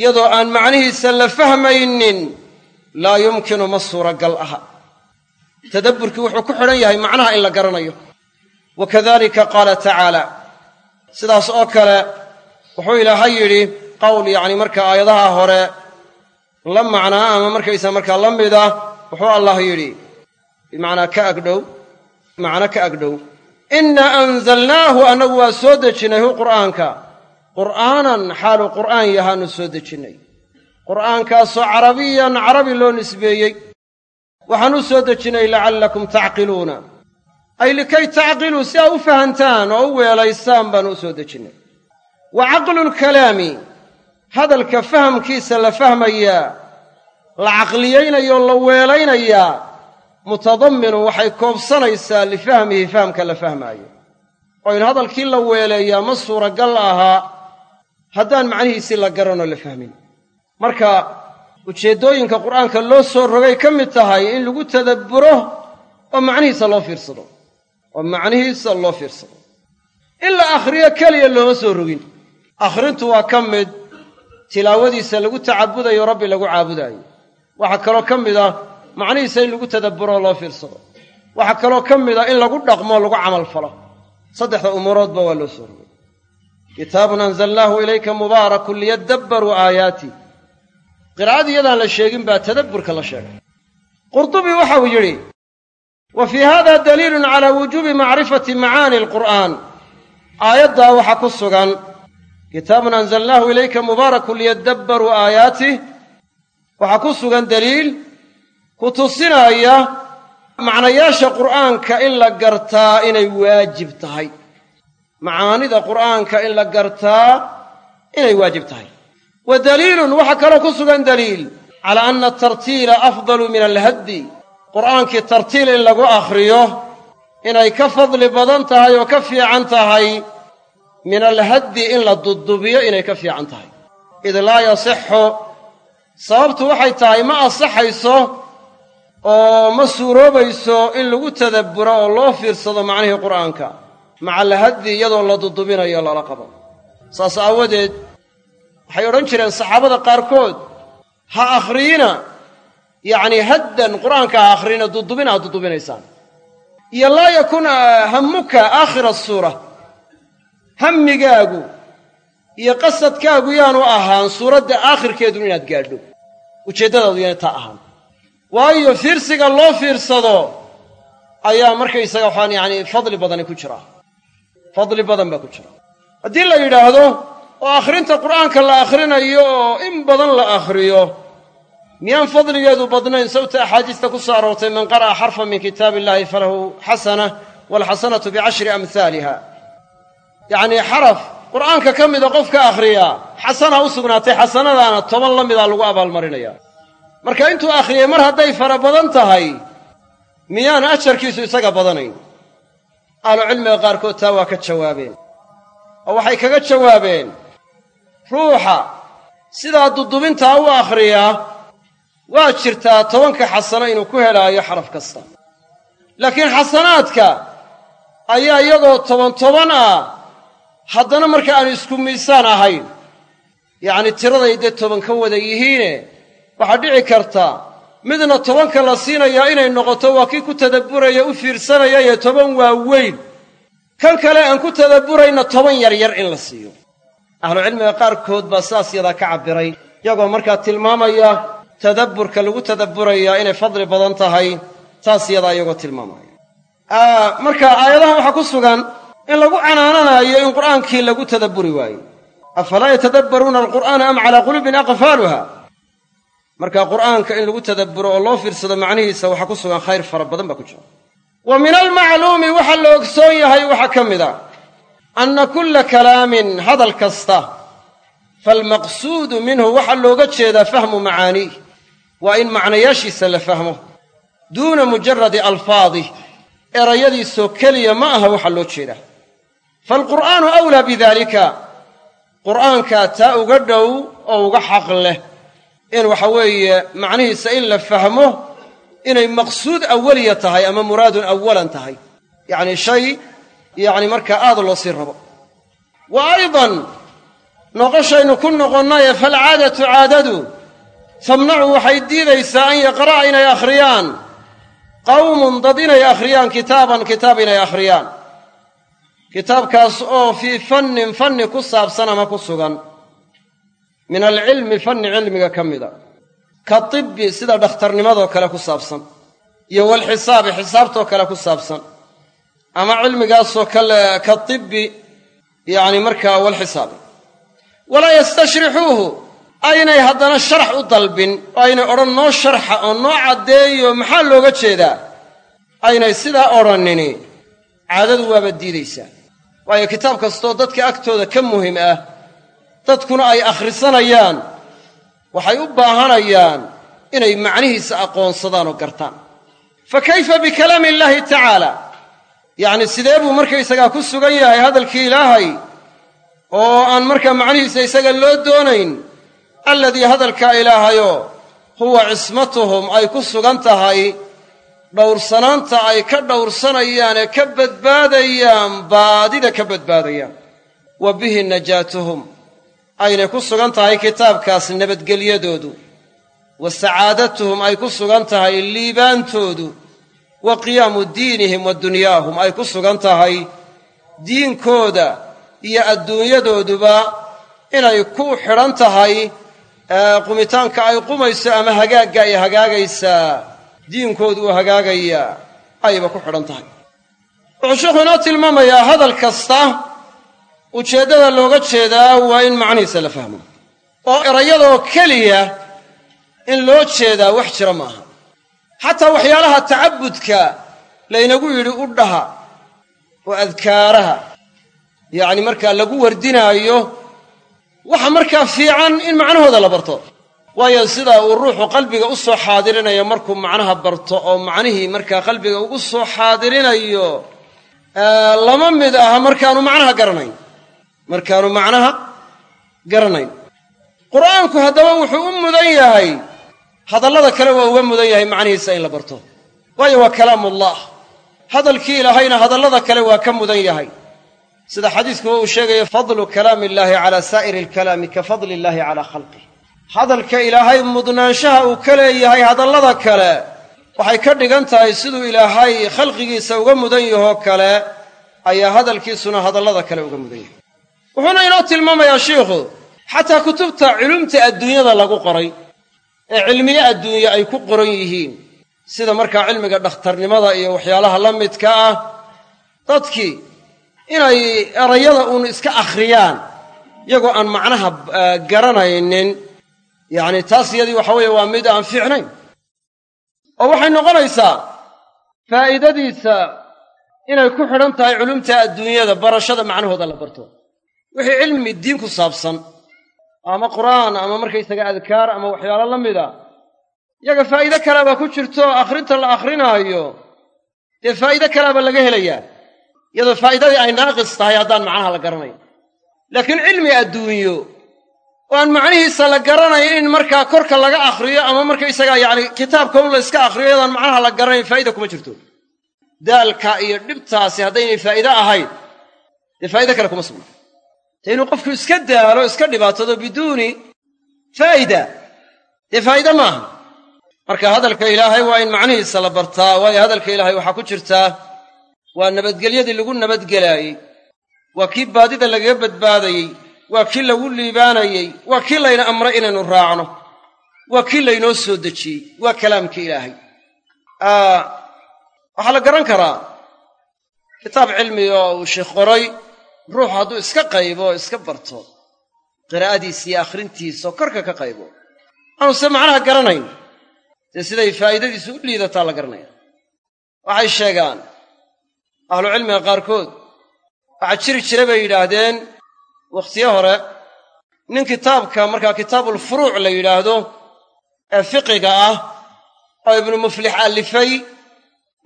iyadoo aan macnihiisa la fahmaynin laa yumkinu ma suuragal aha. Tadabburkii wuxuu ku xidhan yahay macnaha in la garanayo. Wa kadalika qaala tacaala. Sidaas oo kale wuxuu ilaahay yidhi qowl yacni marka aayadaha hore la macnaa ama markaysa markaa la mida wuxuu allah yidhi bimacnaa ka agdhow macno ka agdhow innaa anzalnaahu annagu waa soo dejinnay hu qur'aanka. Qur'aanan xaalu qur'aan yahaanu soo dejinnay qur'aankaasoo carabiyan carabi loo nisbeeyey. Waxaan u soo dejinnay lacallakum tacqiluuna. Ay likay tacqiluu si aa u fahantaan oo u weelaysaan baanu u soo dejinnay wa caqlulkalaami hadalka fahamkiisa la fahmayaa la caqliyaynayo la weelaynayaa mutadamminun waxay koobsanaysaa lifahmihi fahamka la fahmaayo. Oo in hadalkii la weeleeyaa ma suuragal ahaa haddaan macnihiisii la garanoo la fahmin marka ujeeddooyinka qur'aanka loo soo rogay ka mid tahay in lagu tadabburo oo macnihiisa loo fiirsado. Oo macnihiisa loo fiirsado. In la akhriyo keliya looma soo rogin. Akhrintu waa ka mid tilaawadiisa lagu tacabudayo rabbi lagu caabudaayo. Waxaa kaloo ka mid ah macnihiisa in lagu tadabburo oo loo fiirsado. Waxaa kaloo ka mid ah in lagu dhaqmo lagu camal falo. Saddexda umuuroodba waa loo soo rogay. Kitaabun anzalnaahu ilayka mubaarakun liyadabbaruu aayaati qiraa'adii iyadaan la sheegin baa tadabburka la sheegay. Qurdubi waxau yidhi wa fii hada daliilun calaa wujuubi macrifati macaani alqur'aan. Aayaddaa waxaa ku sugan kitaabun anzalnaahu ilayka mubaarakun liyadabbaruu aayaatih waxaa ku sugan daliil ku tusinaaya macnayaasha qur'aanka in la gartaa inay waajib tahay. Macaanida qur'aanka in la gartaa inay waajib tahay wa daliilun waxaa kaloo ku sugan daliil. Calaa anna atartiila afdalu min alhaddi. Qur'aankii tartiil in lagu akhriyo inay ka fadli badan tahay oo ka fiican tahay min alhaddi in la dudubiyo inay ka fiican tahay. Id laa yasixu. Sababtu waxay tahay ma asaxayso oo ma suuroobayso in lagu tadabburo oo loo fiirsado macnihii qur'aanka. Maca alhaddi iyadoo la dudubinayo lala qabo. Saas aawadeed waxay odhan jireen saxaabada qaarkood ha akhriyina yacnii haddan qur'aanka ha akhriyina dudubin aad dudubinaysaan iyo laa yakun hammuka aakhira asuura hammigaagu iyo qasadkaagu yaanu ahaan suuradda aakhirkeedu inaad gaadho. Ujeeddadaadu yaana taa ahaan. Waayo fiirsiga loo fiirsado ayaa markaysaga waxaan yacani fadli badani ku jira. Fadli badan baa ku jira. Haddii la yidhaahdo oo akhrinta qur'aanka la akhrinayo oo in badan la akhriyo. Miyaan fadligeedu badnayn? Sawta axaadiista ku soo aroortay man qara'a xarfan min kitaabi illaahi falahu xasana waalxasanatu bicashri amhaaliha yacnii xaraf qur'aanka ka mida qof ka akhriyaa xasana u sugnaatay xasanadaana toban la mida lagu abaalmarinaya marka intuu akhriyey mar hadday fara badan tahay miyaan ajarkiisu isaga badanayn? Ahlucilmiga qaarkood taa waa ka jawaabeen. Oo waxay kaga jawaabeen ruuxa. Sidaa dudubintaa u akhriyaa waa jirtaa tobanka xasano inuu ku helaayo xaraf kasta. Laakiin xasanaadka ayaa iyagoo toban toban ah haddana marka aanu isku miisaan ahayn yacni tiraday dee toban ka wada yihiine waxaa dhici karta midna tobanka la siinayaa inay noqoto waa kii ku tadabburaya u fiirsanaya iyo toban waaweyn. Kan kale aan ku tadabburayna toban yaryar in la siiyo ahlucilmiga qaarkood baa sidaas yadaa ka cabbiray iyagoo markaa tilmaamaya tadabburka lagu tadabburayaa inay fadli badan tahay taas yadaa iyagoo tilmaamaya. Marka aayadahan waxaa ku sugan in lagu canaananayo in qur'aankii lagu tadabburi waayo. Afalaa yatadabbaruuna alqur'aana am calaa quluubin aqfaaluha marka qur'aanka in lagu tadabburo oo loo fiirsado macnihiisa waxaa ku sugan khayr fara badan baa ku jira. Wa min almacluumi waxaa la ogsoon yahay waxaa ka mid a anna kulla kalaamin hadal kasta faalmaqsuudu minhu waxaa looga jeedaa fahmu macaaniih waa in macnayaashiisa la fahmo duuna mujaradi alfaadih erayadiisoo keliya ma aha waxaa loo jeedaa faalqur'aanu awlaa bidaalika qur'aankaa taa uga dhow oo uga xaq leh in waxa weeye macnihiisa in la fahmo inay maqsuud awaliya tahay ama muraadun awalan tahay yacni shay yacni markaa aad loo sii rabo. Wa aydan noqoshaynu ku noqonnaye falcaadatu caadadu tamnacu waxay diidaysaa an yaqra'a inay akhriyaan. Qawmun dad inay akhriyaan kitaaban kitaab inay akhriyaan. Kitaabkaas oo fii fannin fanni ku saabsan ama ku sugan. Min alcilmi fanni cilmiga ka mida. Ka tibbi sida dhakhtarnimadoo kale ku saabsan. Iyo walxisaabi xisaabtoo kale ku saabsan ama cilmigaasoo kale ka tibbi yacni markaa walxisaabi walaa yastashrixuuhu aynay haddana sharax u dalbin oo aynay odhan noo sharxa oo noo caddeeyo maxaa looga jeedaa? Aynay sidaa odhannini caadadu waaba diidaysaa. Waayo kitaab kastoo dadka agtooda ka muhiim ah dadkuna ay akhrisanayaan waxay u baahanayaan inay macnihiisa aqoonsadaan oo gartaan. Fa kayfa bikalaami illaahi tacaala yacni sidee buu markaysagaa ku sugan yahay hadalkii ilaahay? Oo aan markaa macnihiisa isaga loo doonayn alladii hadalkaa ilaahayoo huwa cismatuhum ay ku sugan tahay dhowrsanaanta ay ka dhowrsanayaan ee ka badbaadayaan baadida ka badbaadayaan. Wa bihi najaatuhum aynay ku sugan tahay kitaabkaas nabadgelyadoodu. Wa sacaadatuhum ay ku sugan tahay liibaantoodu wa qiyaamu diinihim wa dunyaahum. Ay ku sugan tahay diinkooda iyo adduunyadooduba inay ku xidhan tahay qumitaanka ay qumayso ama hagaagga ay hagaagaysaa diinkoodu uu hagaagayaa ayba ku xidhan tahay. Wuxuu sheikhu inoo tilmaamayaa hadal kasta. Ujeeddada looga jeedaa waa in macnihiisa la fahmo. Oo erayadoo keliya in loo jeedaa wax jira maaha xataa waxyaalaha tacabudka laynagu yidhi u dhaha oo adkaaraha. Yacni markaa lagu wardinaayo waxa markaa fiican in macnahooda la barto. Waayo sida uu ruuxu qalbiga u soo xaadirinayo markuu macnaha barto oo macnihii markaa qalbiga ugu soo xaadirinayo lama mid aha markaanu macnaha garanayn. Markaanu macnaha garanayn. Qur'aanku haddaba wuxuu u mudan yahay hadallada kale waa uga mudan yahay macnihiisa in la barto. Waayo waa kalaamullah. Hadalkii ilaahayna hadallada kale waa ka mudan yahay. Sida xadiiskuba uu sheegayo fadlu kalaami illaahi calaa saa'iri alkalaami ka fadli illaahi calaa khalqih hadalka ilaahay mudnaanshaha uu ka leeyahay hadallada kale waxay ka dhigan tahay siduu ilaahay khalqigiisa uga mudan yahoo kale ayaa hadalkiisuna hadallada kale uga mudan yahay. Wuxuuna inoo tilmaamayaa shiikhu xataa kutubta culumta adduunyada lagu qoray ee cilmiye adduunye ay ku qoran yihiin. Sida markaa cilmiga dhakhtarnimada iyo waxyaalaha la midka ah dadkii inay erayada uun iska akhriyaan iyagoo aan macnaha garanaynin yacni taas iyadii waxa weeye waa mid aan fiicnayn. Oo waxay noqonaysaa faa'iidadiisa inay ku xidhan tahay culumta adduunyada barashada macnahooda la barto. Wixii cilmi diin ku saabsan ama qur'aan ama markaysaga adkaar ama waxyaalo la mida yaga faa'iide kaleaba ku jirto akhrinta la akhrinaayo dee faa'iide kaleaba laga helayaa iyadoo faa'iidadii ay naaqis tahay haddaan macnaha la garanayn. Laakiin cilmi adduunyo oo aan macnihiisa la garanayn in markaa korka laga akhriyo ama markaysagaa yacni kitaabka un la yska akhriyo iyadaan macnaha la garanayn faa'ida kuma jirto. Daalka iyo dhibtaasi haddaynay faa'iide ahayn dee faa'iide kale kuma sugna te inuu qofku iska daalo iska dhibaatado biduuni faa'ida dee faa'iide maaha? Marka hadalka ilaahay waa in macnihiisa la bartaa waayo hadalka ilaahay waxaa ku jirtaa waa nabadgelyadii lagu nabadgelaayey waa kii baadida lagaga badbaadayey waa kii lagu liibaanayey waa kii layna amray inaynu raacno waa kii laynoo soo dejiyey waa kalaamka ilaahay. Waxaa la garan karaa kitaab cilmi oo uu sheikh qoray ruuxu hadduu iska qaybo oo iska barto qiraa'adiisa iyo akhrintiisa oo korka ka qaybo. Aanu se macnaha garanayn dee siday faa'iidadiisu u liidataa la garanaya waxay sheegaan ahlucilmiga qaarkood waxaa jiri jira bay yidhaahdeen wakhtiyo hore nin kitaabka markaa kitaabulfuruuc la yidhaahdo ee fiqiga ah oo ibnu muflix allifay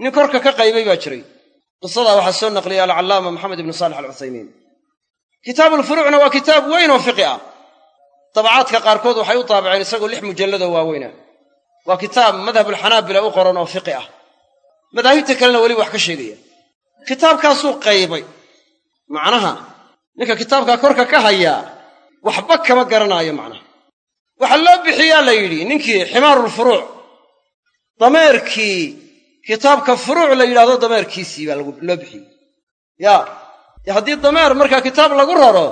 nin korka ka qaybay baa jiray qisadaa waxaa soo naqliyay alcallaama maxamed ibnu saalix alcuthaymiin. Kitaabulfuruucna waa kitaab weyn oo fiqi ah. Dabacaadka qaarkood waxay u taabaceen isagoo lix mujalladoo waaweyna. Waa kitaab madhabulxanaabila u qoran oo fiqi ah. Madaahibta kalena weliba wax ka sheegaya. Kitaabkaasuu qaybay. Macnaha ninka kitaabkaa korka ka hayaa waxba kama garanaayo macnaha. Waxaa loo bixiyaa la yidhi ninkii ximaarulfuruuc dameerkii kitaabka furuuc la yidhahdo dameerkiisii baa loo bixiyey. Yaa dee haddii dameer markaa kitaab lagu raro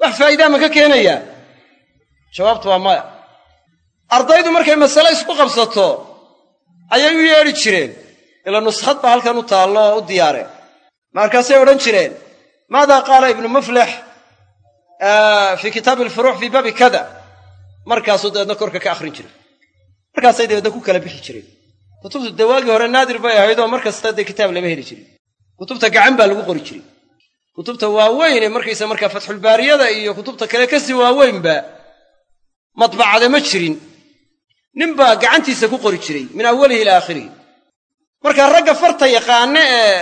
wax faa'iidaa ma ka keenayaa jawaabtu waa maya. Ardaydu markay masale isku qabsato ayay u yeedhi jireen ila nuskhad baa halkan u taallo oo u diyaareen markaasay odhan jireen maada qaala ibnu muflix fii kitaabi alfuruuc fii baabi kada? Markaasuu dabeedna korka ka akhrin jiray. Markaasay dabeedna ku kala bixi jireen kutubtu dee waagii hore naadir bay ahayd oo mar kasta dee kitaab lama heli jirin. Kutubta gacan baa lagu qori jiray. Kutubta waaweyn ee markaysa markaa fatxulbaariyada iyo kutubta kale ka sii waaweynba madbacade ma jirin. Ninbaa gacantiisa ku qori jiray min awalihi ilaa aakhirihi. Marka ragga farta yaqaane ee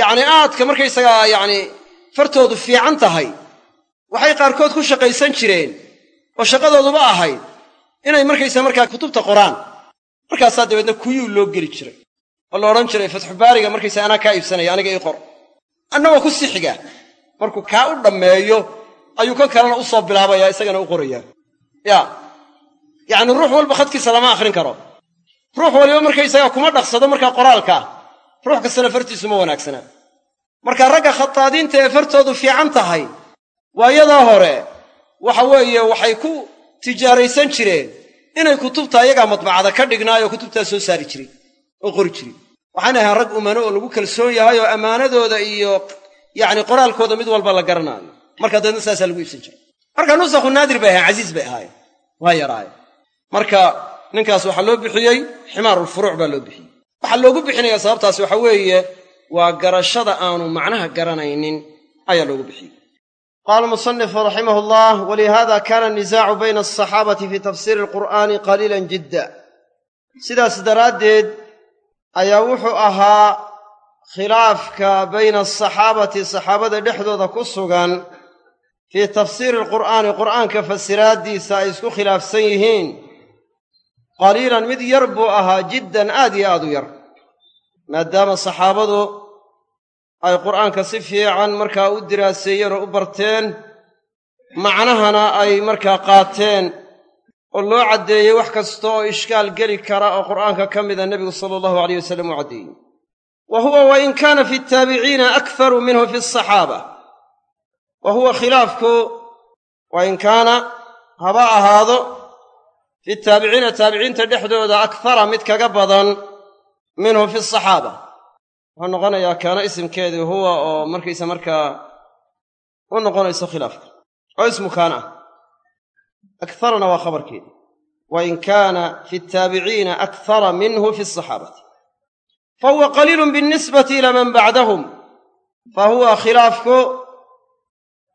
yacni aadka markaysagaa yacni fartoodu fiican tahay waxay qaarkood ku shaqaysan jireen oo shaqadooduba ahayd inay markaysa markaa kutubta qoraan markaasaa dabeedna kuyuu loo geli jiray. Oo la odhan jiray fatxubaariga markaysa anaa kaa iibsanaya aniga ii qor. Annagoo ku sixiga markuu kaa u dhammeeyo ayuu kan kalena u soo bilaabayaa isagana u qorayaa yaa yacni ruux walba khadkiisa lama akhrin karo. Ruux waliba markaysagaa kuma dhaqsado markaa qoraalkaa ruux kastana fartiisu ma wanaagsanaa marka ragga khataadiinta ee fartoodu fiican tahay waayadaa hore waxa weeye waxay ku tijaaraysan jireen inay kutubta ayagaa madbacada ka dhignaayoo kutubtaa soo saari jiray oo qori jiray. Waxaan ahaan rag umano oo lagu kalsoon yahay oo ammaanadooda iyo yacni qoraalkooda mid walba la garanaayo. Marka dabeedna saasaa lagu iibsan jiray. Marka nusakhu naadir bay ahayn casiis bay ahaayeen waa yaraaye. Marka ninkaas waxaa loo bixiyey ximaarulfuruuc baa loo bixiyey. Waxaa loogu bixinaya sababtaasi waxa weeye waa garashada aanu macnaha garanaynin ayaa loogu bixiyey qaala musanifu raximah allah walihada kana anisaacu bayna alsaxaabati fii tafsiiri alqur'aani qaliilan jidda sidaas daraaddeed ayaa wuxuu ahaa khilaafka bayna asaxaabati saxaabada dhexdooda ku sugan fii tafsiiri alqur'aani qur'aanka fasiraaddiisa ay isku khilaafsan yihiin qaliilan mid yar buu ahaa jiddan aad iyo aad u yar maadaama saxaabadu ay qur'aanka si fiican markaa u diraaseeyeen oo u barteen macnahana ay markaa qaateen oo loo caddeeyey wax kasta oo ishkaal geli kara oo qur'aanka ka mida nebigu sala allahu alayh wasallam uu caddeeyey. Wa huwa wa in kaana fi taabiciina akharu minhu fi asaxaaba wa huwa khilaafku wa in kaana haba ahaado fi taabiciina taabiciinta dhexdooda akhara mid kaga badan minhu fi asaxaaba wuxuu noqonayaa kaana isimkeedii huwa oo markaysa markaa u noqonayso khilaafka. Oo ismu kaana ah. Akharana waa khabarkeedi. Wa in kaana fi taabiciina akhara minhu fi asaxaabati fa huwa qaliilun binisbati ilaa man bacdahum. Fa huwa khilaafku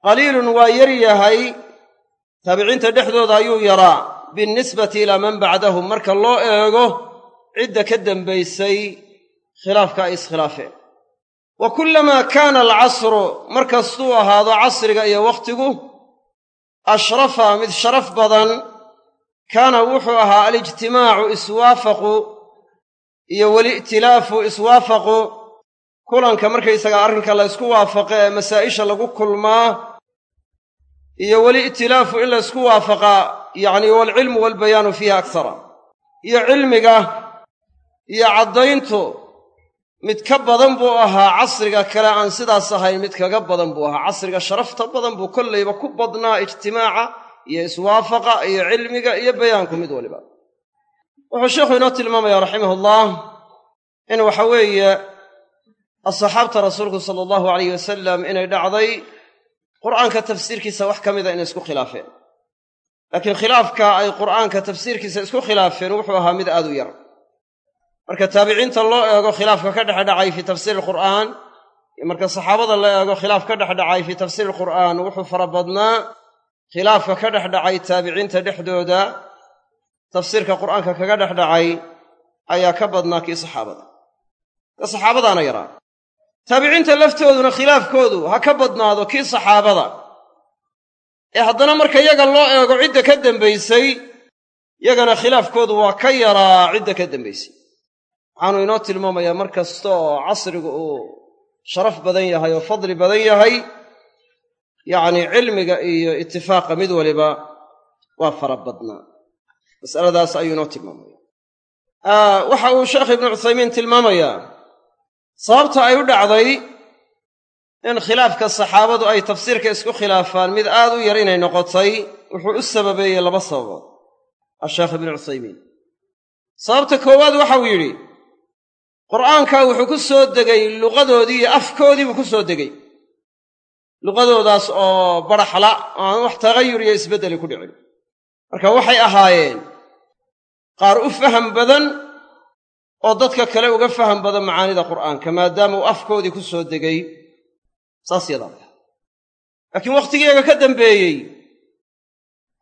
qaliilun waa yar yahay. Taabiciinta dhexdooda ayuu yaraa. Binnisbati ilaa man bacdahum. Marka loo eego cidda ka dambaysay khilaafka ay iskhilaafeen. Wa kullamaa kaana alcasru mar kastuu ahaado casriga iyo wakhtigu ashrafa mid sharaf badan kaana wuxuu ahaa alijtimaacu iswaafaqu iyo weli'tilaafu iswaafaqu. Kulanka markaysaga arrinka la ysku waafaqo ee masaa'isha lagu kulmaa iyo weli'tilaafu in la ysku waafaqaa yacni waalcilmu waalbayaanu fiiha aksara iyo cilmiga iyo caddayntu mid ka badan buu ahaa casriga kale aan sidaas ahayn mid kaga badan buu ahaa casriga sharafta badan buu kollayba ku badnaa ijtimaaca iyo iswaafaqa iyo cilmiga iyo bayaanku mid waliba. Wuxuu sheikhu inoo tilmaamaya raximahullah in waxa weeye asxaabta rasuulku sala allahu alayh wasalam inay dhacday qur'aanka tafsiirkiisa wax ka mida inay isku khilaafeen. Laakiin khilaafka ay qur'aanka tafsiirkiisa isku khilaafeen wuxuu ahaa mid aad u yar marka taabiciinta loo eego khilaafka ka dhex dhacay fii tafsiiri alqur'aan iyo marka saxaabada la eego khilaaf ka dhex dhacay fii tafsiiri alqur'aan wuxuu fara badnaa khilaafka ka dhex dhacay taabiciinta dhexdooda tafsiirka qur'aanka kaga dhex dhacay ayaa ka badnaa kii saxaabada. Ka saxaabadaana yaraa. Taabiciinta laftooduna khilaafkoodu ha ka badnaado kii saxaabada. Ee haddana marka yaga loo eego cidda ka dambaysay yagana khilaafkoodu waa ka yaraa cidda ka dambaysay waxaanu inoo tilmaamayaa mar kasta oo casrigu uu sharaf badan yahay oo fadli badan yahay yacnii cilmiga iyo itifaaqa mid waliba waa fara badnaa. Masaladaas ayuu inoo tilmaamaya waxa uu sheekh ibnu cuthaymiin tilmaamayaa sababta ay u dhacday in khilaafka saxaabadu ay tafsiirka isku khilaafaan mid aad u yar inay noqotay wuxuu u sababeeyey laba sababood asheekh ibnu cuthaymiin. Sababta koowaad waxau yidhi qur'aanka wuxuu ku soo degay luqadoodii iyo afkoodii buu ku soo degay. Luqadoodaas oo baraxla oo aan wax tagayur iyo isbeddeli ku dhicin marka waxay ahaayeen qaar u faham badan oo dadka kale uga faham badan macaanida qur'aanka maadaama uu afkoodii ku soo degay. Saas yadaa laakiin wakhtigeega ka dambeeyey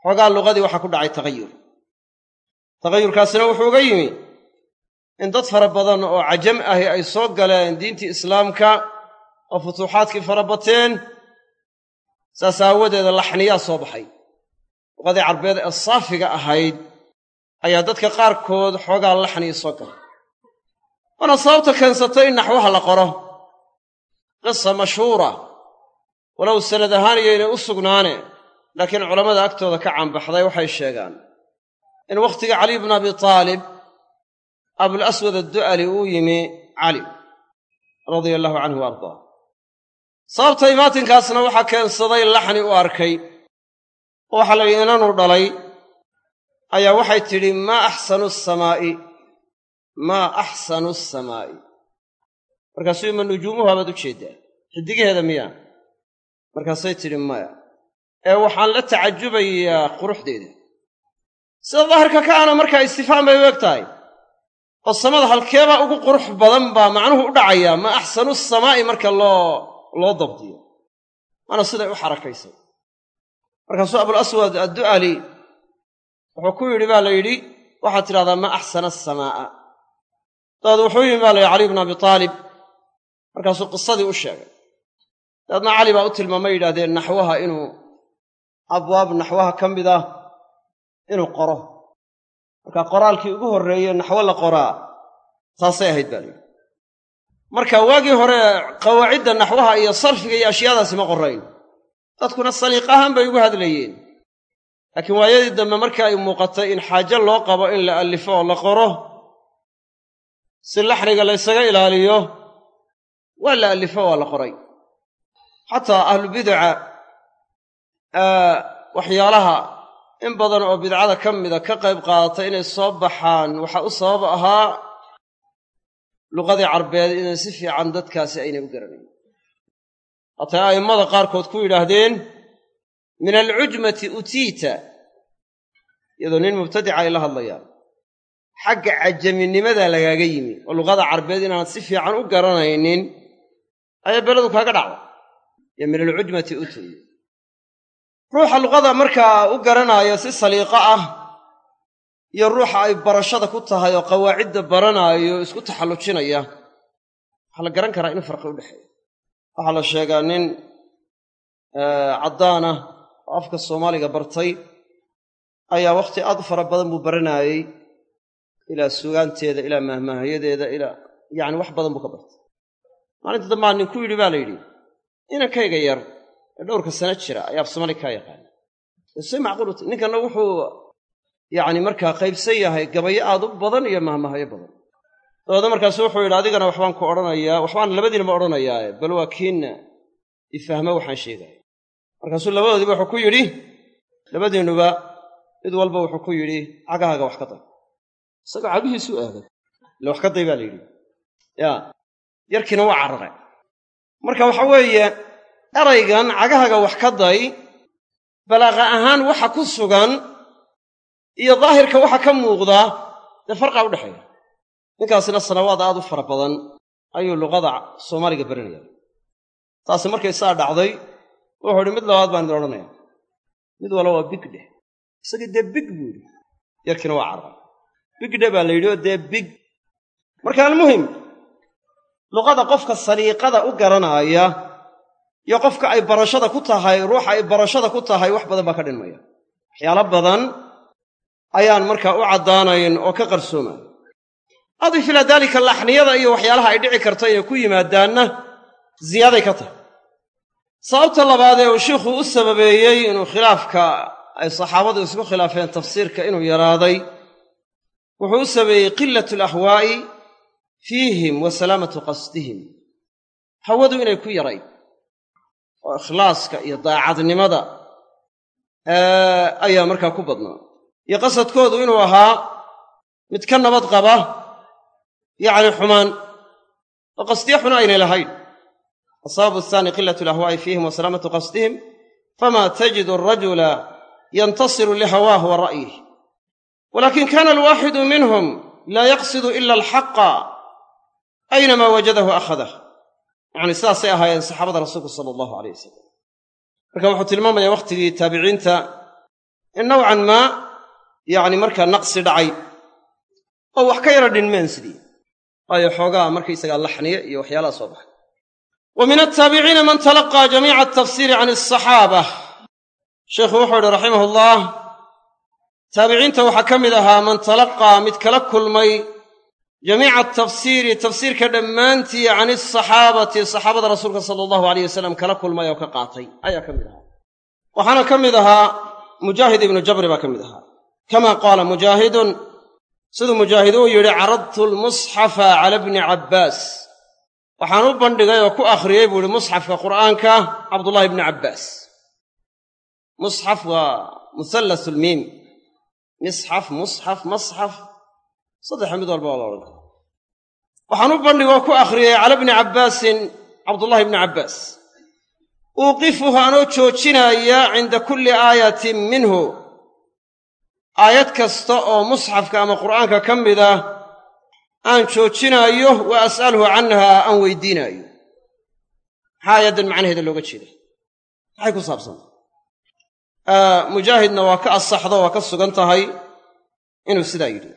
xoogaa luqadii waxaa ku dhacay tagayur tagayurkaasina wuxuu uga yimi in dad fara badan oo cajam ahi ay soo galeen diintii islaamka oo futuuxaadkii fara bateen saas aawadeeda laxniyaa soo baxay. Luqadii carbeed ee saafiga ahayd ayaa dadka qaarkood xoogaa laxnii soo galay. Waana sababta keensatay in naxwaha la qoro. Qisa mashhuura. Walow sanad ahaan iyoynay u sugnaane laakiin culammada agtooda ka caanbaxday waxay sheegaan. In wakhtiga caliy bnu abi taalib abulaswad addu'ali uu yimi cali radia allahu canhu wa ardaa sababta imaatinkaasna waxaa keensaday laxni u arkay oo waxaa la yidhi inanuu dhalay ayaa waxay tidhi maa axsanu asamaa'i maa axsanu asamaa'i markaasuu ima nujuumuhu abaad u jeeddaa xiddigaheeda miyaa markaasay tidhi maya ee waxaan la tacajubayaa quruxdeeda. Sida daahirka ka ana markaa istifhaam bay u eg tahay oo samada halkeebaa ugu qurux badan baa macnuhu u dhacayaa maa axsanu samaa'i marka loo loo dabdiyo. Waana siday u xarakaysay. Markaasuu abulaswad addu'ali wuxuu ku yidhi baa la yidhi waxaad tidhahdaa maa axsana asamaa'a dabeed wuxuu yimi baa la yidhi caliy bnu abi taalib. Markaasuu qisadii u sheegay. Dabeedna cali baa u tilmaamay yidhahdeen naxwaha inuu abwaab naxwaha ka mid ah inuu qoro marka qoraalkii ugu horreeye naxwo la qoraa taasay ahayd baa marka waagii hore qawaacidda naxwaha iyo sarfiga iyo ashyaadaasi ma qorayn. Dadkuna saliiq ahaan bay ugu hadlayeen. Laakiin waayadii dambe marka ay muuqatay in xaajo loo qabo in la allifo oo la qoro si laxniga laysaga ilaaliyo waa la allifo waa la qoray. Xataa ahlubidaca waxyaalaha in badan oo bidcada ka mida ka qayb qaadatay inay soo baxaan waxaa u sabab ahaa luqadii carbeed inay si fiican dadkaasi aynay u garanayn. Hatay a'immada qaarkood ku yidhaahdeen min alcujmati utiita iyadoo nin mubtadica ay la hadlayaan xagga cajaminimada lagaaga yimi oo luqada carbeed inaanad si fiican u garanaynin ayaa beledu kaaga dhacda iyo min alcujmati utii ruuxa luqada markaa u garanaayo si saliiqo ah iyo ruuxa ay barashada ku tahay oo qawaacidda baranaayo isku taxallujinaya. Waxaa la garan karaa in farqi u dhexeeya waxaa la sheegaa nin caddaan ah oo afka soomaaliga bartay ayaa wakhti aad u fara badan buu baranaayey ilaa sugaanteeda ilaa mahmaahayadeeda ilaa yacni wax badan buu ka bartay. Maalinta dambaa nin ku yidhi baa la yidhi inankayga yar ee dhowrka sano jira ayaa af somali kaa yaqaana se macquulut ninkanna wuxuu yacni markaa qaybsan yahay gabayo aad u badan iyo mahmahayo badan. Dabeedna markaasu wuxuu yidhi adigana waxbaan ku odhanayaa waxbaan labadiinaba odhanayaae bal waa kiinna ifahmo waxaan sheegaya markaasuu labadoodiiba wuxuu ku yidhi labadiinnuba mid walba wuxuu ku yidhi cagahaaga wax ka day isagoo cagihiisuu aaday ile wax ka day baa la yidhi. Yaa yarkiina waa carare. Marka waxa weeye eraygan cagahaaga wax ka day balaaqa ahaan waxa ku sugan iyo daahirka waxa ka muuqdaa dee farqaa udhexeeya ninkaasina sanawaad aad u fara badan ayuu luqada soomaaliga baranaya. Taasi markay saa dhacday wuxuu idhi mid labaad baan idin odhanaya mid walba waa big dheh. Isagii dee big buu yidhi yarkiina waa carray big dheh baa la yidhi oo dee big. Marka almuhim luqada qofka saliiqada u garanaaya iyo qofka ay barashada ku tahay ruuxa ay barashada ku tahay wax badan baa ka dhinmaya waxyaalo badan ayaan markaa u caddaanayn oo ka qarsoomaya adif ilaa daalika laxniyada iyo waxyaalaha ay dhici karta inay ku yimaadaanna ziyaaday ka tahay. Sababta labaadee uu shiikhu u sababeeyey inuu khilaafka ay saxaabadu isku khilaafeen tafsiirka inuu yaraaday wuxuu u sababeeyey qilatu alahwaa'i fiihim wa salaamatu qasdihim. Hawadu inay ku yarayd oo ikhlaaska iyo daacadnimada ayaa markaa ku badnaa. Iyo qasadkoodu inuu ahaa mid ka nabad qaba yacni xumaan oo qasdiyo xuna aynay lahayn. Asababu ahaani qilat alahwaa'i fiihim wa salaamatu qasdihim fama tajidu arajula yantasiru lihawaahu wa ra'yih walakin kana alwaaxidu minhum laa yaqsidu ila alxaqa aynamaa wajadahu akhadah yacni sidaasay ahaayeen saxaabada rasuulku sala allahu alayh wasalam marka wuxuu tilmaamaya wakhtigii taabiciinta in nowcan maa yacni markaa naqsi dhacay oo wax ka yara dhinmeen sidii. Waayo xoogaa markaysagaa laxniye iyo waxyaalaha soo baxay. Wa min altaabiciina man talaqaa jamiica altafsiiri can asaxaaba sheikhu wuxuu idhi raximah ullah taabiciinta waxaa ka mid ahaa man talaqaa mid kala kulmay jamiica atafsiiri tafsiirka dhammaantii can asaxaabati saxaabada rasuulka sala allahu alayh wasalam kala kulmay oo ka qaatay ayaa ka mid ahaa. Waxaana ka mid ahaa mujaahid ibnu jabri baa ka mid ahaa. Kama qaala mujaahidun siduu mujaahid uu yidhi caradtu lmusxafa cala bni cabbaas. Waxaan u bandhigay oo ku akhriyey buu ihi musxafka qur'aanka cabdullahi bni cabbaas. Musxaf waa muhallas lmiim misxaf musxaf masxaf saddexa mid walba waa la odhan kara waxaan u bandhigoo ku akhriyey cala bni cabbaasin cabdullahi bni cabbaas. Uuqifuhu anoo joojinaaya cinda kulli aayatin minhu. Aayad kasta oo musxafka ama qur'aanka ka mid ah aan joojinaayo wa as'aluhu canha aan weydiinaayo. Maxaa aayaddan macnaheeda looga jeeda maxay ku saabsantay mujaahidna waa ka asaxdo waa ka sugan tahay. Inuu sidaa yidhi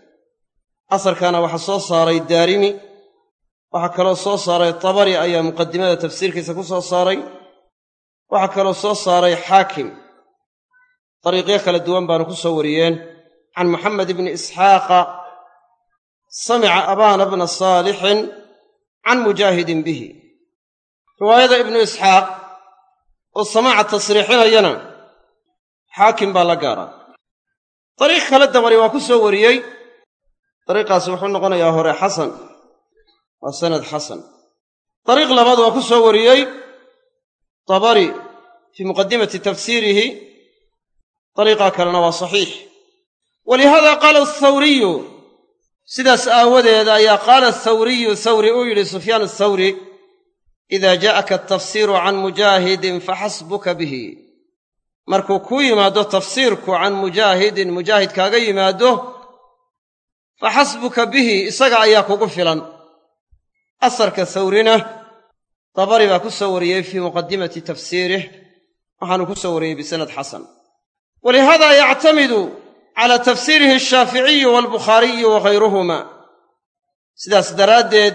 asarkaana waxaa soo saaray daarimi waxaa kaloo soo saaray tabari ayaa muqadimada tafsiirkiisa ku soo saaray waxaa kaloo soo saaray xaakim. Dariiqyo kala duwan baanu ku soo wariyeen. Can moxamed ibni isxaaqa samica abaana bna saalixin can mujaahidin bihi. Riwaayada ibnu isxaaq oo samaaca tasriixinayana xaakim baa la gaaraa. Dariiq kale dabari waa ku soo wariyey dariiqaasi wuxuu noqonayaa hore xasan waa sanad xasan. Dariiq labaad waa ku soo wariyey tabari fii muqadimati tafsiirihi. Dariiqaa kalena waa saxiix. Walihaada qaala athawriyu sidaas aawadeed ayaa qaala athawriyu thawri uu yidhi sufyaan athawri ida jaa'aka atafsiiru can mujaahidin faxasbuka bihi. Markuu kuu yimaado tafsiirku can mujaahidin mujaahid kaaga yimaado faxasbuka bihi isaga ayaa kugu filan. Asarka thawrina dabari baa ku soo wariyey fii muqadimati tafsiirih waxaanu ku soo wariyey bisanad xasan. Walihaada yactamidu cala tafsiirihi ashaaficiyu waalbukhaariyu wa ghayruhuma sidaas daraaddeed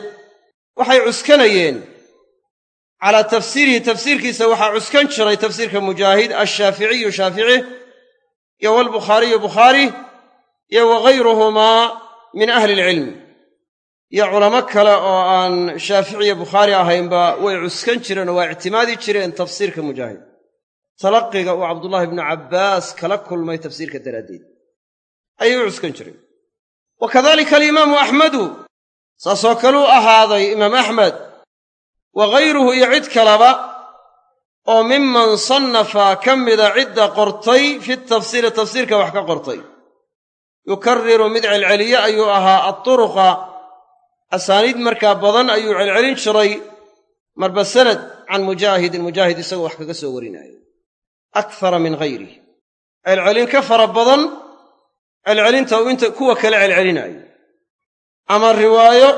waxay cuskanayeen. Calaa tafsiirihi tafsiirkiisa waxaa cuskan jiray tafsiirka mujaahid ashaaficiyu shaafici iyo waalbukhaariyu bukhaari iyo wa ghayruhumaa min ahli ilcilmi iyo culamo kale oo aan shaaficiyo bukhaari ahaynba way cuskan jireen oo waa ictimaadi jireen tafsiirka mujaahid. Talaqiga uu cabdullaahi ibnu cabbaas kala kulmay tafsiirka daraaddeed. Ayay u cuskan jireen wa kadalika alimaamu axmedu saasoo kaluu ahaaday imaam axmed wa ghayruhu iyo cid kaleba oo miman sannafa ka mida cidda qortay fi tafsiiri tafsiirka wax ka qortay yukarriru mid celceliye ayuu ahaa adturuqa asaaniid markaa badan ayuu celcelin jiray marba sanad can mujaahidin mujaahid isagoo wax kaga soo warinaayo. Akthara min hayrih celcelin ka fara badan celcelinta uu inta kuwa kale celcelinaayo. Ama riwaayo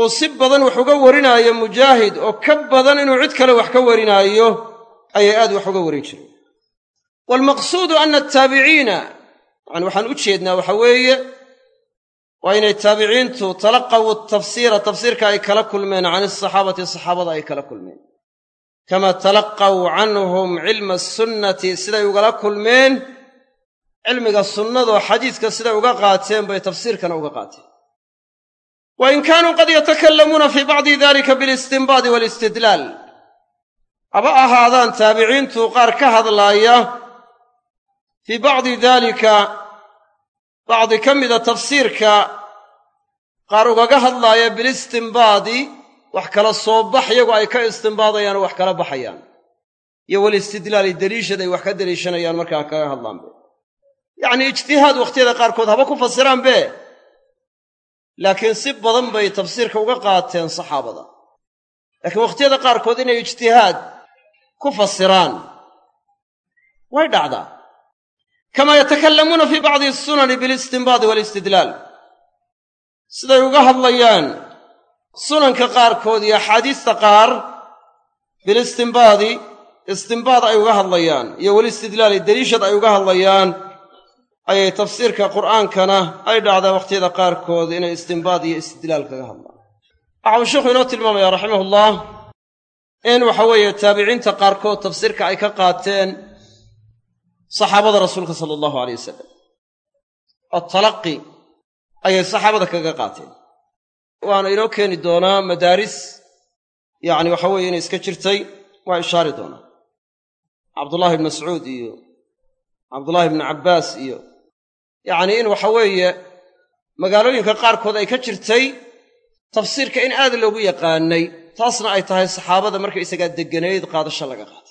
uu si badan wax uga warinaayo mujaahid oo ka badan inuu cid kale wax ka warinaayo ayay aad wax uga warin jireen. Waalmaqsuudu ana ataabiciina yani waxaan u jeednaa waxa weeye waa inay taabiciintu talaqawu tafsiira tafsiirka ay kala kulmeen can asaxaabati saxaabada ay kala kulmeen. Kama talaqaw canhum cilma asunnati siday ugala kulmeen cilmiga sunnadoo xadiiska siday uga qaateen bay tafsiirkana uga qaateen. Wa in kaanuu qad yatakallamuuna fii bacdi dalika bilistinbaadi waalistidlaal haba ahaadaan taabiciintu qaar ka hadlaaya fii bacdi daalika bacdi ka mida tafsiirka qaar ugaga hadlaaya bilistinbaadi wax kala soo bax iyagu ay ka istimbaadayaan oo wax kala baxayaan iyo walistidlaali deliishad ay wax ka deliishanayaan markaa kaga hadlaanbe yacnii ijtihaad wakhtiyada qaarkood haba ku fasiraanbe laakiin si badan bay tafsiirka uga qaateen saxaabada laakiin wakhtiyada qaarkood inay ijtihaad ku fasiraan way dhacdaa kamaa yatakallamuuna fii bacdi asunani bilistinbaadi waalistidlaal siday uga hadlayaan sunanka qaarkood iyo axaadiista qaar bilistinbaadi istinbaad ay uga hadlayaan iyo walistidlaali deliishad ay uga hadlayaan ayay tafsiirka qur'aankana ay dhacdaa wakhtiyada qaarkood inay istinbaad iyo istidlaal kaga hadlaan waxa uu sheikhu inoo tilmaamaya raximahullah in waxa weeye taabiciinta qaarkood tafsiirka ay ka qaateen saxaabada rasuulka sala allahu aleyh wasalam oo talaqi ayay saxaabada kaga qaateen. Waana inoo keeni doonaa madaaris yacni waxa weeye inay iska jirtay waa ishaari doonaa. Cabdullaahi ibn mascuud iyo cabdullaahi ibnu cabbaas iyo yacnii in waxa weeye magaalooyinka qaarkood ay ka jirtay tafsiirka in aad loogu yaqaanay taasna ay tahay saxaabada markaysagaa degganayd qaadasho laga qaatay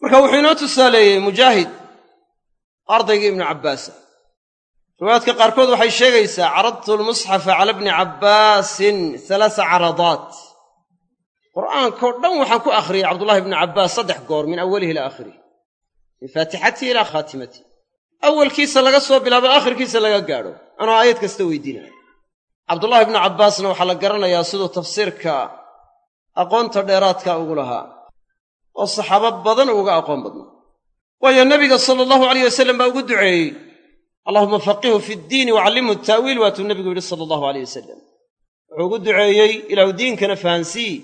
marka wuxuu inoo tusaaleeyey mujaahid ardaygii ibnu cabbaasa riwaayaadka qaarkood waxay sheegaysaa caradtu lmusxafa cala bni cabbaasin halaasa caradaat qur'aankao dhan waxaan ku akhriyey cabdullahi ibnu cabbaas saddex goor min awalihi ilaa aakhirih min faatixatihi ilaa khaatimatihi awalkiisa laga soo bilaabo aakhirkiisa laga gaadho. Anoo aayad kasta weydiinaya cabdullahi ibnu cabbaasna waxaa la garanayaa siduu tafsiirka aqoonta dheeraadka ugu lahaa oo saxaabo badan uga aqoon badnaa waayo nebiga sala allahu alayh wasalam baa ugu duceeyey allahuma faqihu fi ddiini wacallimhu ta'wiil waatuu nebigu yidhi sala allahu aleyh wasalam wuxuu ugu duceeyey ilaahu diinkana fahansii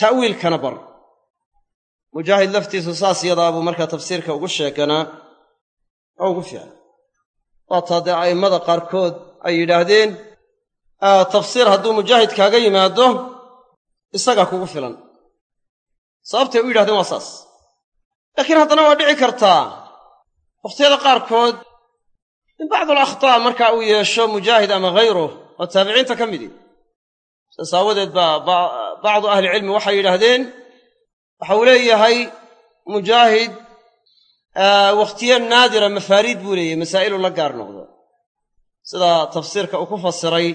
ta'wiilkana bar. Mujaahid laftiisu saas yadaa buu markaa tafsiirka ugu sheeganaa oo ugu fiican. Waataa dee a'immada qaarkood ay yidhaahdeen tafsiir hadduu mujaahid kaaga yimaado isagaa kugu filan sababtay u yidhahdeen waa saas. Laakiin haddana waa dhici kartaa. Wakhtiyada qaarkood in bacdul akhtaa markaa uu yeesho mujaahid ama hayruh oo taabiciinta ka midi. Saas aawadeed baa bacdu ahlicilmi waxay yidhaahdeen waxa uu leeyahay mujaahid wakhtiyo naadira mafaariid buu leeyahy masaa'ilu la gaar noqdo. Sida tafsiirka uu ku fasiray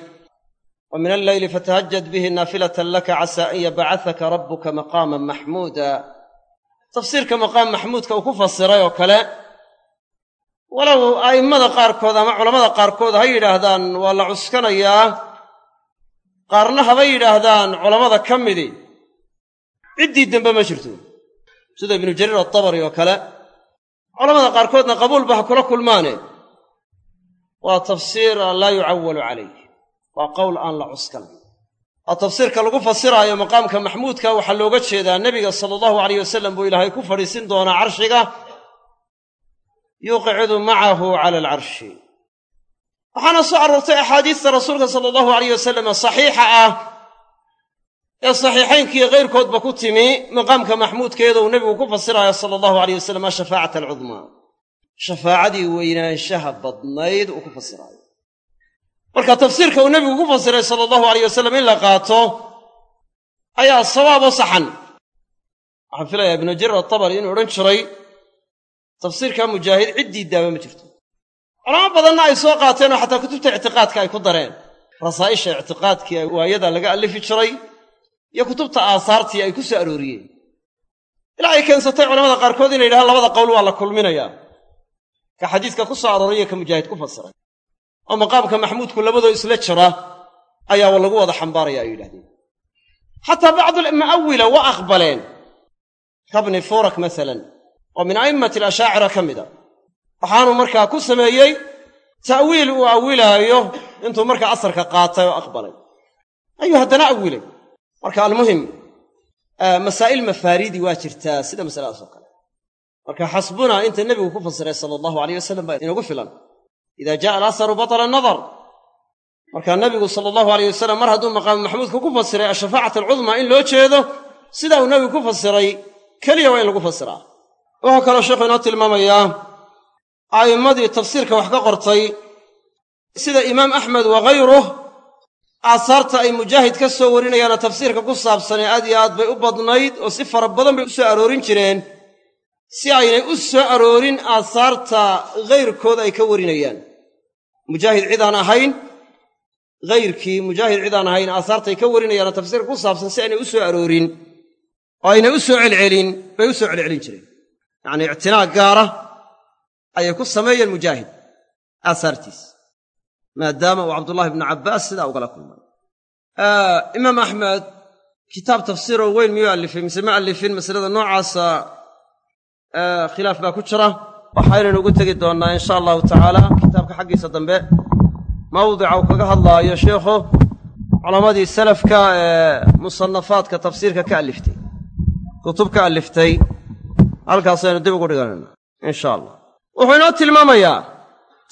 wa min alleyli fatahajad bihi naafilatan laka casaa an yabacahaka rabbuka maqaaman maxmuuda tafsiirka maqaam maxmuudka uu ku fasiray oo kale walow a'immada qaarkood ama culammada qaarkood ha yidhaahdaan waa la cuskanayaa qaarna haba yidhaahdaan culammada ka midi ciddii dembe ma jirto sida ibnu jariir atabari oo kale culamada qaarkoodna qabuulba ha kula kulmaane waa tafsiir laa yucawalu calayh waa qowl aan la cuskanayn waa tafsiirka lagu fasiraayo maqaamka maxmuudka. Waxaa looga jeedaa nebiga sala allahu alayh wasalam buu ilaahay ku fadhiisin doonaa carshiga yuqcidu macahu cala alcarshi. Waxaana soo aroortay axaadiista rasuulka sala allahu alayh wasalam saxiixa ah ee saxiixaynkiiyo kayrkoodba ku timi maqaamka maxmuudkeeda uu nebigu ku fasiraayo sala allahu alayh wasalam ashafaacata alcudmaa shafaacadii weynaanshaha badnayd uu ku fasiraayo marka tafsiirka uu nebigu ku fasiray sala allahu alayh wasalam in la qaato ayaa sawaabo saxan. Waxaan filayaa ibnu jarir atabari inuu odhan jiray tafsiirka mujaahid ciddii daaba ma jirto. Culamo badanna ay soo qaateen oo xataa kutubta ictiqaadka ay ku dareen. Rasaa'isha ictiqaadkii waayada laga allifi jiray iyo kutubta aasaartii ay ku soo arooriyeen. Ilaa ay keensatay culamada qaarkood inay yidhahaan labada qowl waa la kulminayaa. Ka xadiiska ku soo arooriya ka mujaahid ku fasiray oo maqaamka maxmuudku labadoo isla jira ayaa lagu wada xambaaraya ay yidhahdeen. Xataa bacdulmu'awila waa aqbaleen. Kabni furak masalan oo min a'immati alashaacira ka mida waxaanu markaa ku sameeyey ta'wiil uu awilaayo intuu markaa asarka qaatay oo aqbalay. Ayuu haddana awilay. Marka almuhim masaa'il mafaaridi waa jirtaa sida masaladaas oo kale. Marka xasbunaa inta nebigu ku fasiray sala allahu alayh wasalam baa inagu filan ida ja'a alasaru batala anadar markaa nebigu sala allahu alayh wasalam mar hadduu maqaamu maxmuudka ku fasiray ashafaacata alcudmaa in loo jeedo sidaa uu nebigu ku fasiray keliya waa in lagu fasiraa. Wuxuu kaloo sheekhu inoo tilmaamayaa a'immadii tafsiirka wax ka qortay sida imaam axmed wa khayruh aasaarta ay mujaahid ka soo warinayaana tafsiirka ku saabsanee aad iyo aad bay u badnayd oo si fara badan bay u soo aroorin jireen si aynay u soo aroorin aasaarta hayrkood ay ka warinayaan mujaahid cidaan ahayn hayrkii mujaahid cidaan ahayn aasaartay ka warinayaana tafsiirka ku saabsan si aynay u soo aroorin oo aynay u soo celcelin bay u soo celcelin jireen. Yacnii ictinaa gaara ayay ku sameeyeen mujaahid aasaartiis maadaama uu cabdullahi ibnu cabbaas sidaa ugala kulmay. Imaam axmed kitaab tafsiiroo weyn miyuu allifay? Mise ma allifin masalada noocaasa? Khilaaf baa ku jira waxaynaynu ugu tegi doonnaa insha allahu tacaala kitaabka xaggiisa dambe. Mawdica uu kaga hadlaayo sheikhu culammadii salafka ee musannafaadka tafsiirka ka alliftay kutub ka alliftay halkaasaynu dib ugu dhiganayna insha allah. Wuxuu inoo tilmaamayaa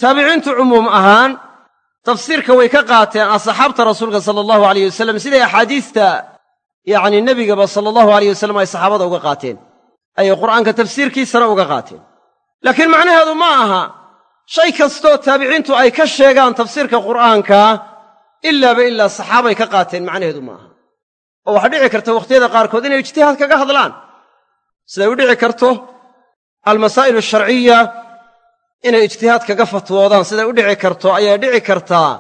taabiciintu cumuum ahaan tafsiirka way ka qaateen asxaabta rasuulka sala allahu alayh wasalam siday axaadiista yacni nebigaba sala allahu alayh wasalam ay saxaabada uga qaateen ayay qur'aanka tafsiirkiisana uga qaateen laakiin macnaheedu ma aha. Shay kastoo taabiciintu ay ka sheegaan tafsiirka qur'aanka ilaaba ilaa saxaabay ka qaateen macnaheedu ma aha. Oo waxaa dhici karta wakhtiyada qaarkood inay ijtihaad kaga hadlaan. Siday u dhici karto almasaa'il asharciya inay ijtihaad kaga fatwoodaan. Siday u dhici karto ayaa dhici kartaa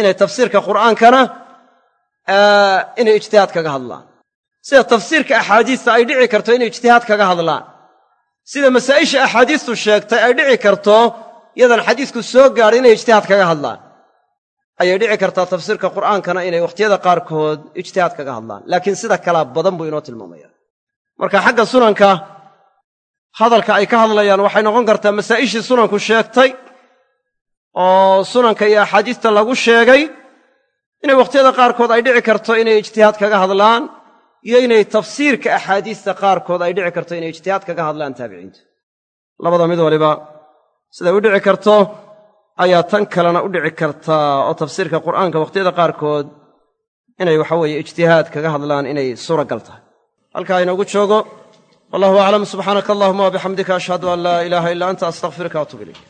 inay tafsiirka qur'aankana inay ijtihaad kaga hadlaan. Sida tafsiirka axaadiista ay dhici karto inay ijtihaad kaga hadlaan sida masaa'isha axaadiistu sheegtay ay dhici karto yadan xadiisku soo gaadhay inay ijtihaad kaga hadlaan. Ayay dhici kartaa tafsiirka qur'aankana inay wakhtiyada qaarkood ijtihaad kaga hadlaan. Laakiin sida kalaa badan buu inoo tilmaamaya. Marka xagga sunanka hadalka ay ka hadlayaan waxay noqon kartaa masaa'ishii sunanku sheegtay oo sunanka iyo axaadiista lagu sheegay inay wakhtiyada qaarkood ay dhici karto inay ijtihaad kaga hadlaan iyo inay tafsiirka axaadiista qaarkood ay dhici karto inay ijtihaad kaga hadlaan taabiciintu. Labada mid waliba siday u dhici karto ayaa tan kalena u dhici kartaa oo tafsiirka qur'aanka wakhtiyada qaarkood inay waxa weeye ijtihaad kaga hadlaan inay suuragal tahay. Halkaa inoogu joogo wallahu aclam subxaanaka allahuma wabixamdika ashhadu an laa ilaaha illa anta astaqfiruka waatub ilayk